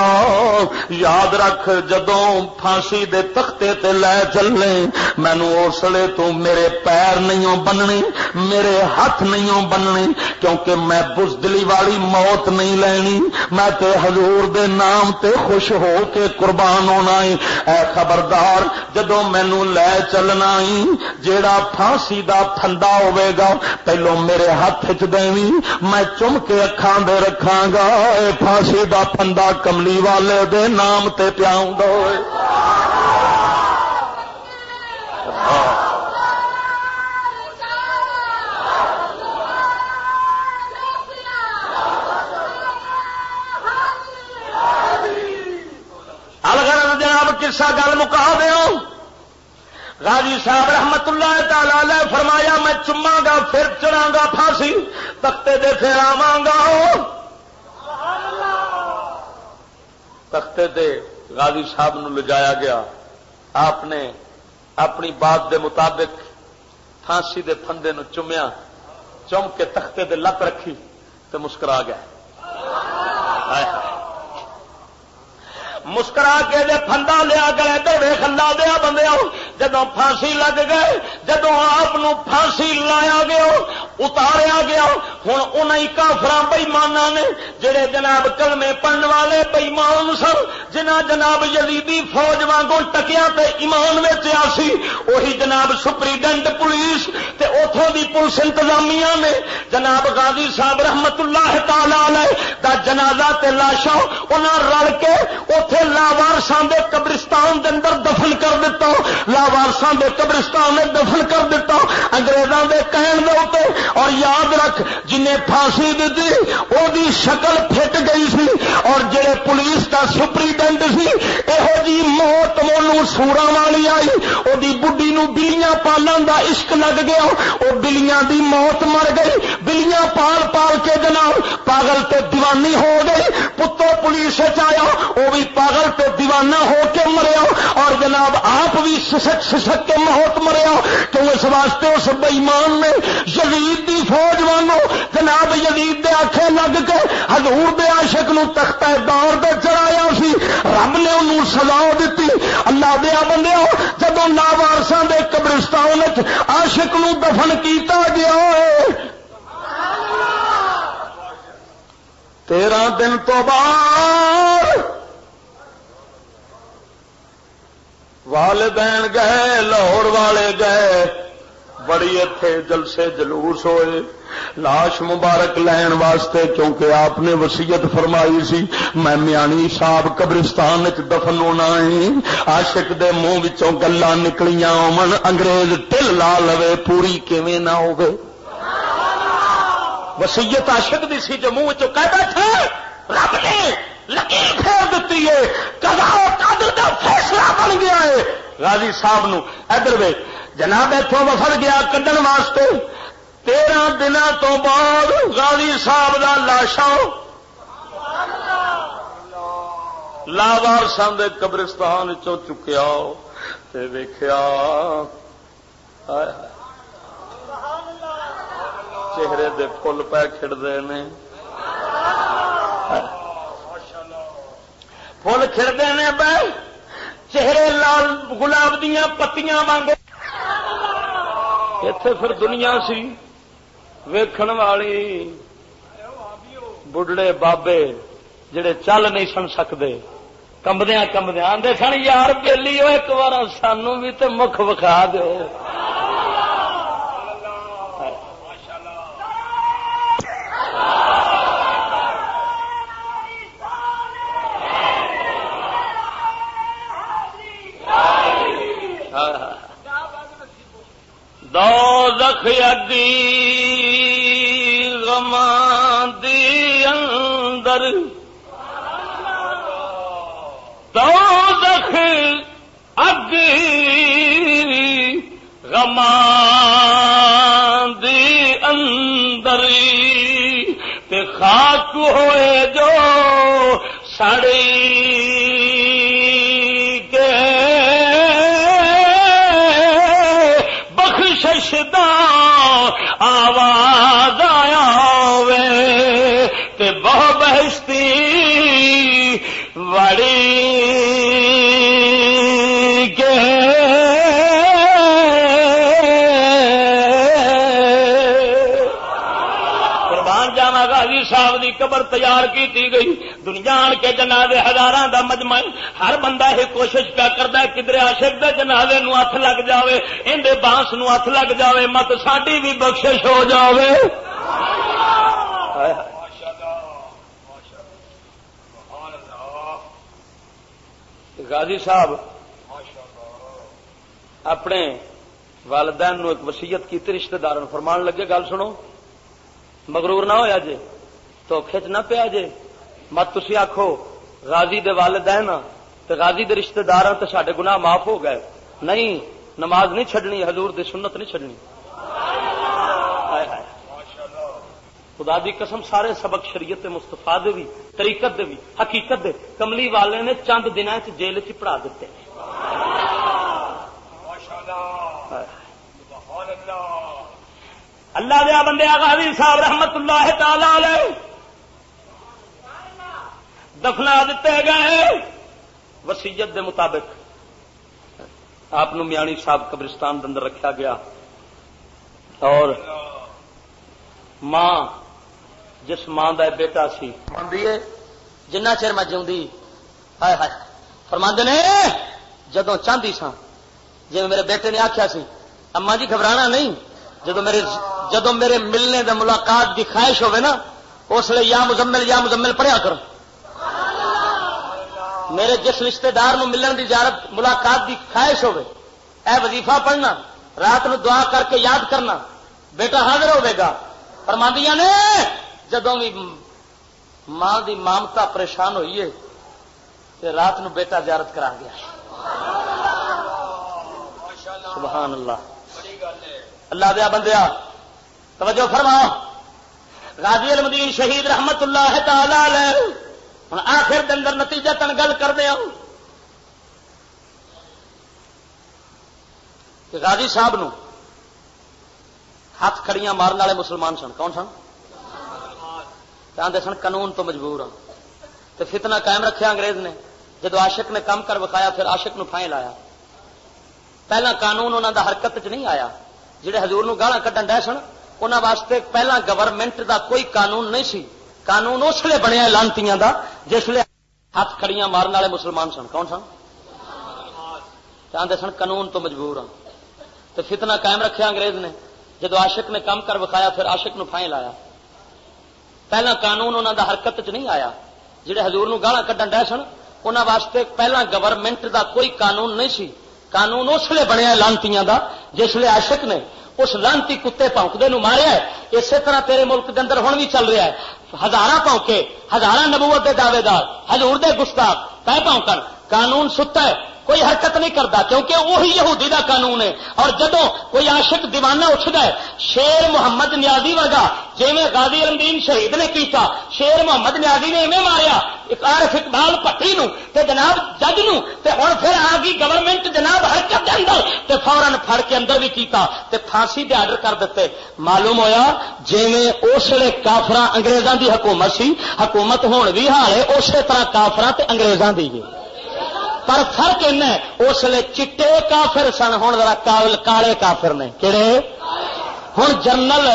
[SPEAKER 1] یاد رکھ جدوں پھانسی دے تختے تے لے چلنے مینو اس لیے تو میرے پیر نہیں بننی میرے ہاتھ نہیں بننے کیونکہ میں بزدلی والی موت نہیں لینی میں تے حضور دے نام تے خوش ہو کے قربان ہونا اے خبردار جدو مینو لے چلنا جیڑا پھانسی دا پھندا ہوے گا پہلو میرے ہاتھ چ دیں میں چم کے اکھان دے رکھا گا اے پھانسی دا پھندا کملی والے دے نام تے پیاؤں دو جناب، قصہ گل مکا دیا غازی صاحب رحمت اللہ تعالی فرمایا، میں چما گا پھر چڑا گا پھانسی، تختے دے پھر آوا گا تختے دے غازی صاحب نو لجایا گیا۔ آپ نے اپنی بات دے مطابق پھانسی دے پھندے نو چومیا چم کے تختے دے لت رکھی تو مسکرا گیا۔ مسکرا کے دے پھندا لیا گئے دے خلا دیا بندے جدو پھانسی لگ گئے جدو آپ پھانسی لایا گیا، اتاریا گیا ہوں انہیں کافر بئیمانا نے، جڑے جناب کلمے پڑھنے والے بئیمان سن جنہ جناب یزیدی فوج وانگوں ٹکیا تے ایمان میں آسی وہی جناب سپریڈنٹ پولیس تے اتوں دی پولیس انتظامیہ نے۔ جناب غازی صاحب رحمت اللہ تعالی دا جنازہ تے لاشا انہاں رل کے اتے لاوارسان دے قبرستان دے اندر دفن کر دیتا لاوارسان دے قبرستان میں دفن کر دیتا انگریزاں دے کہن دے اوتے اور یاد رکھ، جنہیں پھانسی دیتی وہ دی شکل پھٹ گئی سی۔ اور جڑے پولیس کا سپریڈنٹ سی یہو جی موت مولو سورا والی آئی۔ وہ بڑھی نو بلیاں پالن دا عشق لگ گیا۔ وہ بلیاں دی موت مر گئی۔ بلیاں پال پال کے جناب، پاگل تے دیوانی ہو گئی۔ پتو پولیس آیا وہ بھی پاگل تے دیوانہ ہو کے مریا اور جناب آپ بھی سسک سسک کے موت مریا تو اس واسطے اس بئیمان نے یزید دی فوج وانو جناب یزید دے آخے لگ کے حضور دے عاشق نو تختہ دار دے چڑھایا سی۔ رب نے انہوں سزا دیتی۔ اللہ دیا بندے جب لاوارسان دے قبرستان عاشق نو دفن کیتا گیا ہے۔ تیرہ دن تو بعد والدین گئے لاہور والے گئے بڑی اتے جلسے جلوس ہوئے لاش مبارک لین واسطے کیونکہ آپ نے وسیعت فرمائی سی میں میانی صاحب قبرستان دفن ہونا ہے آشک دے منہ گلا نکلیاں من انگریز تل لا لو پوری کیویں نہ ہو وسیعت آشک دی سی جو منہ کہہ بیٹھے رب نے لکی پھیر دیتی ہے۔ کا فیصلہ بن گیا ہے۔ غازی صاحب نو ادھر وے جناب اتوں وفد گیا کڈن واسطے۔ تیرہ دن تو بعد غازی صاحب کا لاشا لاوار سن قبرستان چو چکیا ویخیا چہرے دے فل پہ کھڑتے ہیں فل کھڑتے ہیں پہ چہرے لال گلاب دیا پتیاں وانگے اتے پھر دنیا سی ویکھن والی بڑھڑے بابے جڑے چل نہیں سن سکتے کمبدیا کمبدیا آدھے سن، یار پہلی وہ ایک بار سانو بھی تو مکھ وکھا دو دو زخ غمان دی اندر۔ دو زخ غمان دی اندر۔ تے خاک ہوئے جو سڑی قبر تیار کی گئی۔ دنیا آن کے جنازے ہزار دا مجمع ہر بندہ یہ کوشش پیا کرتا ہے کدھر آشک دے جنازے نو ہاتھ لگ جاوے اندر بانس نو ہاتھ لگ جاوے، مت ساری بھی بخشش ہو جاوے۔ غازی صاحب، اپنے والدین نو ایک وسیعت کی رشتے دار فرمان لگے، گل سنو۔ مغرور نہ ہوا جے جی۔ تو کھچ نہ پیا جے۔ مت تھی آخو غازی دے والدین تو غازی دے رشتہ دار تو سارے گناہ معاف ہو گئے۔ نہیں، نماز نہیں چھڈنی، حضور دی سنت نہیں چھڈنی۔ خدا دی قسم، سارے سبق شریعت مستفا دے بھی طریقت دے بھی حقیقت دے۔ کملی والے نے چند دن جیل چ پڑھا دیتے۔ اللہ دیا بندے غازی صاحب رحمت اللہ تعالی علیہ۔ دفنا دیتے گئے۔ وسیعت دے مطابق آپ میانی صاحب قبرستان اندر رکھا گیا۔ اور ماں جس ماں کا بیٹا سی۔ جنا چر میں جی فرماند نے جدو چاہتی سا جی میرے بیٹے نے آخیا سی اما جی گھبرانا نہیں جدو میرے جدو میرے ملنے دے ملاقات کی خواہش ہوے نا، اس لیے یا مزمل یا مزمل پڑھیا کر میرے جس رشتے دار نو ملن دی زیارت ملاقات کی خواہش ہوے اے وظیفہ پڑھنا، رات نو دعا کر کے یاد کرنا، بیٹا حاضر ہوے گا۔ فرماندیاں نے، جدوں بھی ماں دی مامتا پریشان ہوئی ہے رات نو بیٹا زیارت کرا گیا۔ سبحان اللہ۔ اللہ دیا بندیا، توجہ فرما غازی المدین شہید رحمت اللہ تعالی ہوں آخر دن نتیجہ تن گل کر دیا غازی صاحب نو ہاتھ کھڑیاں مارن والے مسلمان سن، کون سن؟ سن قانون تو مجبور ہوں تو فتنہ قائم رکھا انگریز نے۔ جدو عاشق نے کم کر بکھایا پھر عاشق نو پھائیں لایا۔ پہلا قانون انہوں دا حرکت چ نہیں آیا۔ جہے ہزور گالا کٹن ڈے سن انہوں واسطے پہلا گورنمنٹ دا کوئی قانون نہیں سی۔ قانون اس لیے بنیا لانتی دا، جس لیے ہاتھ کھڑیاں مارن والے مسلمان سن۔ کون سن؟ چاہتے سن، قانون تو مجبور ہوں تو فتنہ قائم رکھا انگریز نے۔ جدو عاشق نے کم کر بکھایا پھر عاشق نو پھائیں لایا۔ پہلا قانون انہوں دا حرکت چ نہیں آیا۔ جہے ہزور گالا کڈن ڈے سن انہوں واسطے پہلا گورنمنٹ دا کوئی قانون نہیں سی۔ قانون اس لیے بنیا لانتی دا، جس لیے عاشق نے اس لانتی کتے پونکتے ماریا اسی طرح تیرے ملک کے اندر ہوں بھی چل رہا ہے۔ ہزار پونکے ہزار نبوت کے دعوے دار ہزور دے گستاخ پہ پونکن قانون ستا ہے۔ کوئی حرکت نہیں کرتا، کیونکہ وہی یہودی دا قانون ہے۔ اور جدو کوئی عاشق دیوانہ اٹھتا ہے شیر محمد نیازی ورگا جی میں غازی رمدین شہید نے کیتا، شیر محمد نیازی نے ایویں ماریا عارف اقبال پٹی نو تے جناب جج نو تے پھر آ گئی گورنمنٹ جناب حرکت دے اندر، تے فورن پھڑ کے اندر بھی کیتا، تے پھانسی دے آرڈر کر دیتے۔ معلوم ہویا جی میں اس لیے کافر انگریزاں دی حکومت سی، حکومت ہون بھی حال ہے، اسی طرح کافر تے انگریزاں دی ہے پر فرق اس لیے چٹے کافر سن ہوں ذرا کابل کالے کافر نے۔ کہڑے ہوں جرنل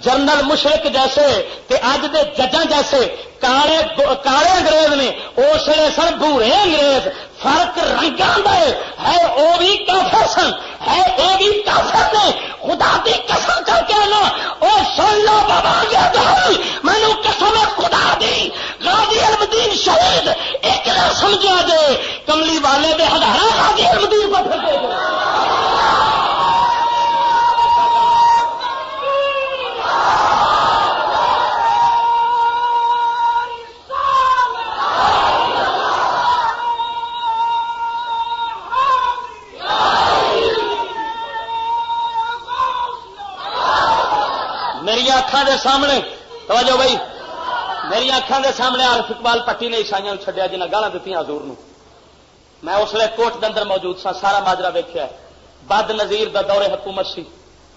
[SPEAKER 1] جرنل مشرق جیسے تے اج دے ججاں جیسے، کالے کالے انگریز نے، اس لیے سن بورے انگریز۔ فرق رنگا ہے او بھی کافر سن، ہے او بھی کافر نے۔ خدا کی قسم کر کے نا وہ سن لو بابا مینو قسم خدا دی۔ غازی المدین شہید، ایک نہ سمجھا دے۔ کملی والے دے ہزار غازی المدین کو پھر دے۔ اکھان دے سامنے. توجہ بھائی. میری اکھان دے سامنے آر اقبال پٹی نے عیسائی چڈیا جنہیں گالا دیتی حضور نو میں اس لیے کوٹ کے اندر موجود سا سارا ماجرا ویکیا بد نظیر دا دورے حکومت سی.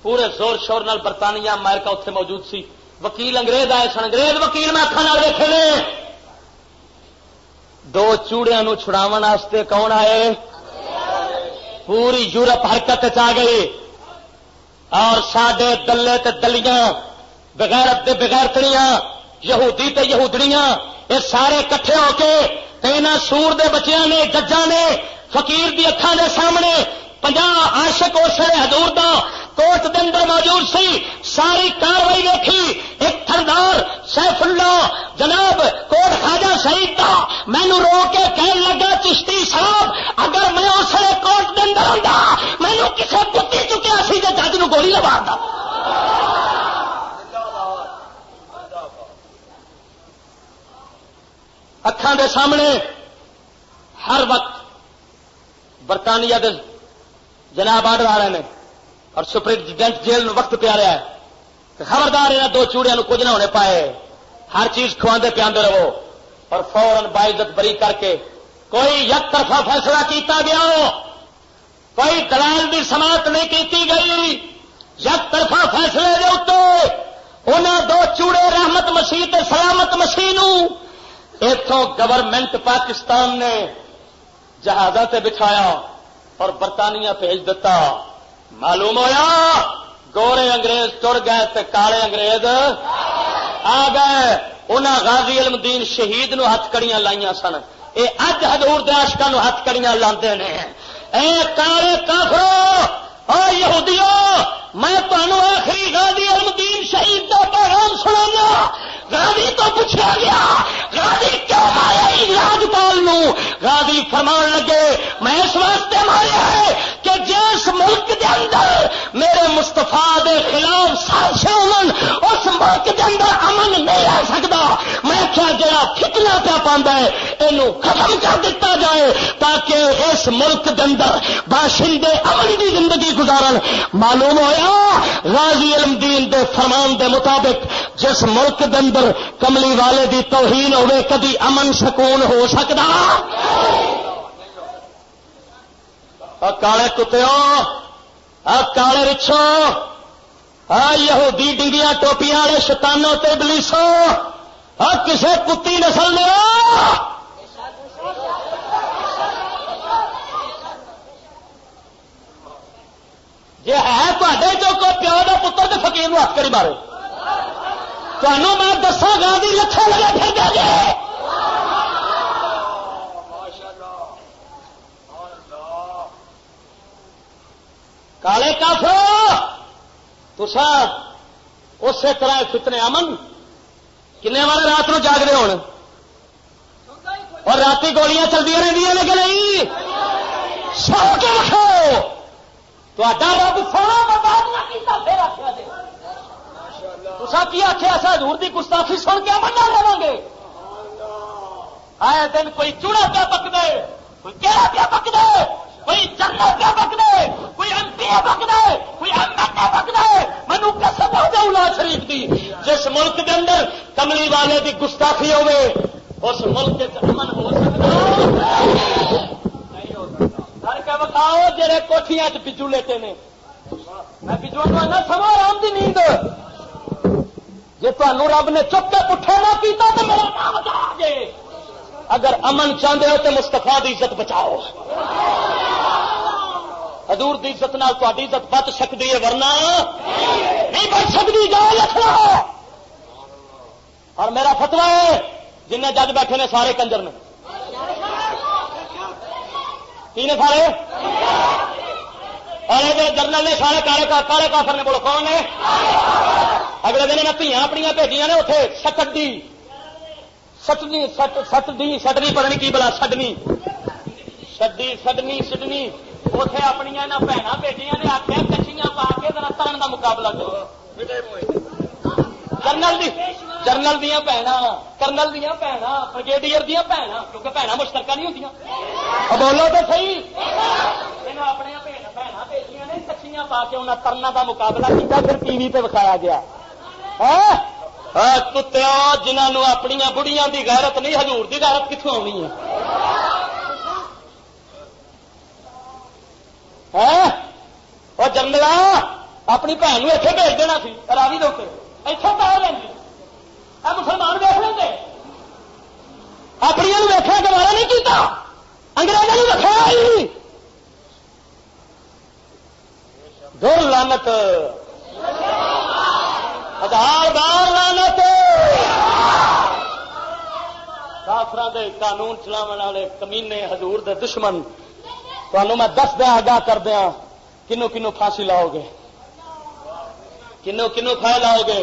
[SPEAKER 1] پورے زور شور نال برطانیہ، امریکہ اتنے موجود سی. وکیل انگریز آئے سن، انگریز وکیل میں اکھان ویکے نے. دو چوڑیا چھڑاو واسطے کون آئے؟ پوری یورپ حرکت آ گئی. اور سڈے دلے تے دلیاں بغیرت تے بغیرتڑیاں یہودی تے یہودڑیاں، یہ سارے کٹھے ہو کے تین سور دے بچیاں نے ججا نے، فقیر دی اکھان دے سامنے پنجا آشک اسے حضور دا کوٹ دے اندر موجود سی، ساری کاروائی دیکھی ایک تھردار سیف اللہ جناب کوٹ خاجا شہید کا مینو رو کے کہنے لگا، چشتی صاحب، اگر میں اس کوٹ دے اندر آتا مینو کسی کتی چکیا سی تو جج نو گولی لوا اکھان دے سامنے ہر وقت برطانیہ دے جناب آڈر آ رہے ہیں اور سپرنٹینڈنٹ جیل وقت پیا رہا ہے خبردار یہاں دو چوڑیاں کچھ نہ ہونے پائے۔ ہر چیز کھواندے پیاندے رہو اور فوراً باعزت بری کر کے کوئی یک طرفہ فیصلہ کیتا گیا ہو، کوئی دلال بھی سماعت نہیں کیتی گئی۔ یک طرفہ فیصلے دے اتنے انہوں دو چوڑے رحمت مسیح سلامت مسیح اتوں گورنمنٹ پاکستان نے جہازوں سے بٹھایا اور برطانیہ بھیج دیتا معلوم ہوا گورے انگریز تر گئے تے کالے انگریز آ گئے۔ انہاں غازی علم دین شہید نو ہاتھ کڑیاں لائیاں سن۔ اے اج ہزور دشکا نو ہاتھ کڑیاں لاندے نے۔ اے کالے کافرو! او یہودیو! میں تمہوں آخری غازی علم دین شہید کا پیغام سنا غازی تو پوچھا گیا، غازی کیوں ماریا راجپال غازی فرمان لگے، میں اس واسطے ماریا ہے کہ جس ملک دے اندر میرے مستفا دے خلاف سازش اس ملک دے اندر امن نہیں رہ سکتا میں کیا جڑا فتنا پیا پا ہے یہ ختم کر دیتا جائے تاکہ اس ملک دے اندر باشندے امن کی زندگی گزارن. معلوم ہوا ہاں، غازی علم دین دے فرمان دے مطابق جس ملک دے اندر کملی والے دی توہین ہوئے، کدی امن سکون ہو سکتا؟ کالے کتوں کالے رچھو یہودی ڈنگیاں ٹوپیاں والے شتانوں تے بلیسو کسے کتی نسل لو جی ہے تے جو کوئی پیو کا پتر تو فکیر ہاتھ کری مارے تمہوں میں دسا گا بھی لکھا لگا پھر دیا جائے کالے کافر تسا اسی طرح فتنے امن کنے والے رات نو جاگتے ہو اور رات گولیاں چلتی رہی کہ نہیں سو کے رکھو رب سونا برباد نہ کیتا پھر آخیا دے تسا کی آخیا ایسا دور کی گستاخی سن کے بنا لوا گے آئے دن کوئی چوڑا پیا پک دے کوئی کہڑا پیا پک دے کوئی جنرل پیا پک دے کوئی ایم پی پک دے کوئی ایم ایل اے پک دے مینو کسم ہو جائے الا شریف دی جس ملک کے اندر کملی والے کی گستاخی ہوے اس ملک امن ہو سکتا کر کے بتاؤ جہے کوٹیاں چجو لیتے ہیں میں بجو نہ سمو آرام کی نیند۔ جی تمہوں رب نے چپ کے پٹھے نہ کیتا تو میرا نام بتا گے اگر امن چاہتے ہو تو مستفا کی عزت بچاؤ۔ حضور دی عزت نال تاری عزت بچ سکتی ہے ورنہ نہیں بچ سکتی جاؤ لکھنا اور میرا فتوا ہے جن جج بیٹھے نے سارے کنجر نے۔ کی نے سارے اور جرنل نے سارے کالے کالے کافر نے بولو، کون ہے اگلے دن دھیان اپنی بھیجیاں نے اتنے سکڈی سٹنی سٹنی سٹنی پتنی کی بلا سڈنی। سڈی سڈنی سڈنی। اتے اپنی بھن بیٹیاں نے آخیا کچیاں پا کے ترن کا مقابلہ کرو۔ کرنل جرنل دیا بھن کرنل دیا بھن بریگیڈیئر دیا بھن کیونکہ بھن مشترکہ نہیں ہوتی بولو تو صحیح اپنے بھن نے پا کے انہیں ترنا کا مقابلہ کیا پھر ٹی وی پہ دکھایا گیا کتیا جنہوں اپنی بڑیاں دی غیرت نہیں حضور دی غیرت کتوں آنی ہے وہ جنگلا اپنی بھن اتنے بھیج دینا سی راوی دے اتوں پہ لیں مسلمان ویخ لیں گے اپنی ویخا گوارا نہیں کیتا انگریزوں نے رکھا ہی دور لانت ہزار بار لانت کافر دے قانون چلاو والے کمینے حضور دے دشمن تمہوں میں دس دیا آگاہ کر دیا کنو کنو پھانسی لاؤ گے کنو کنو کھائے لاؤ گے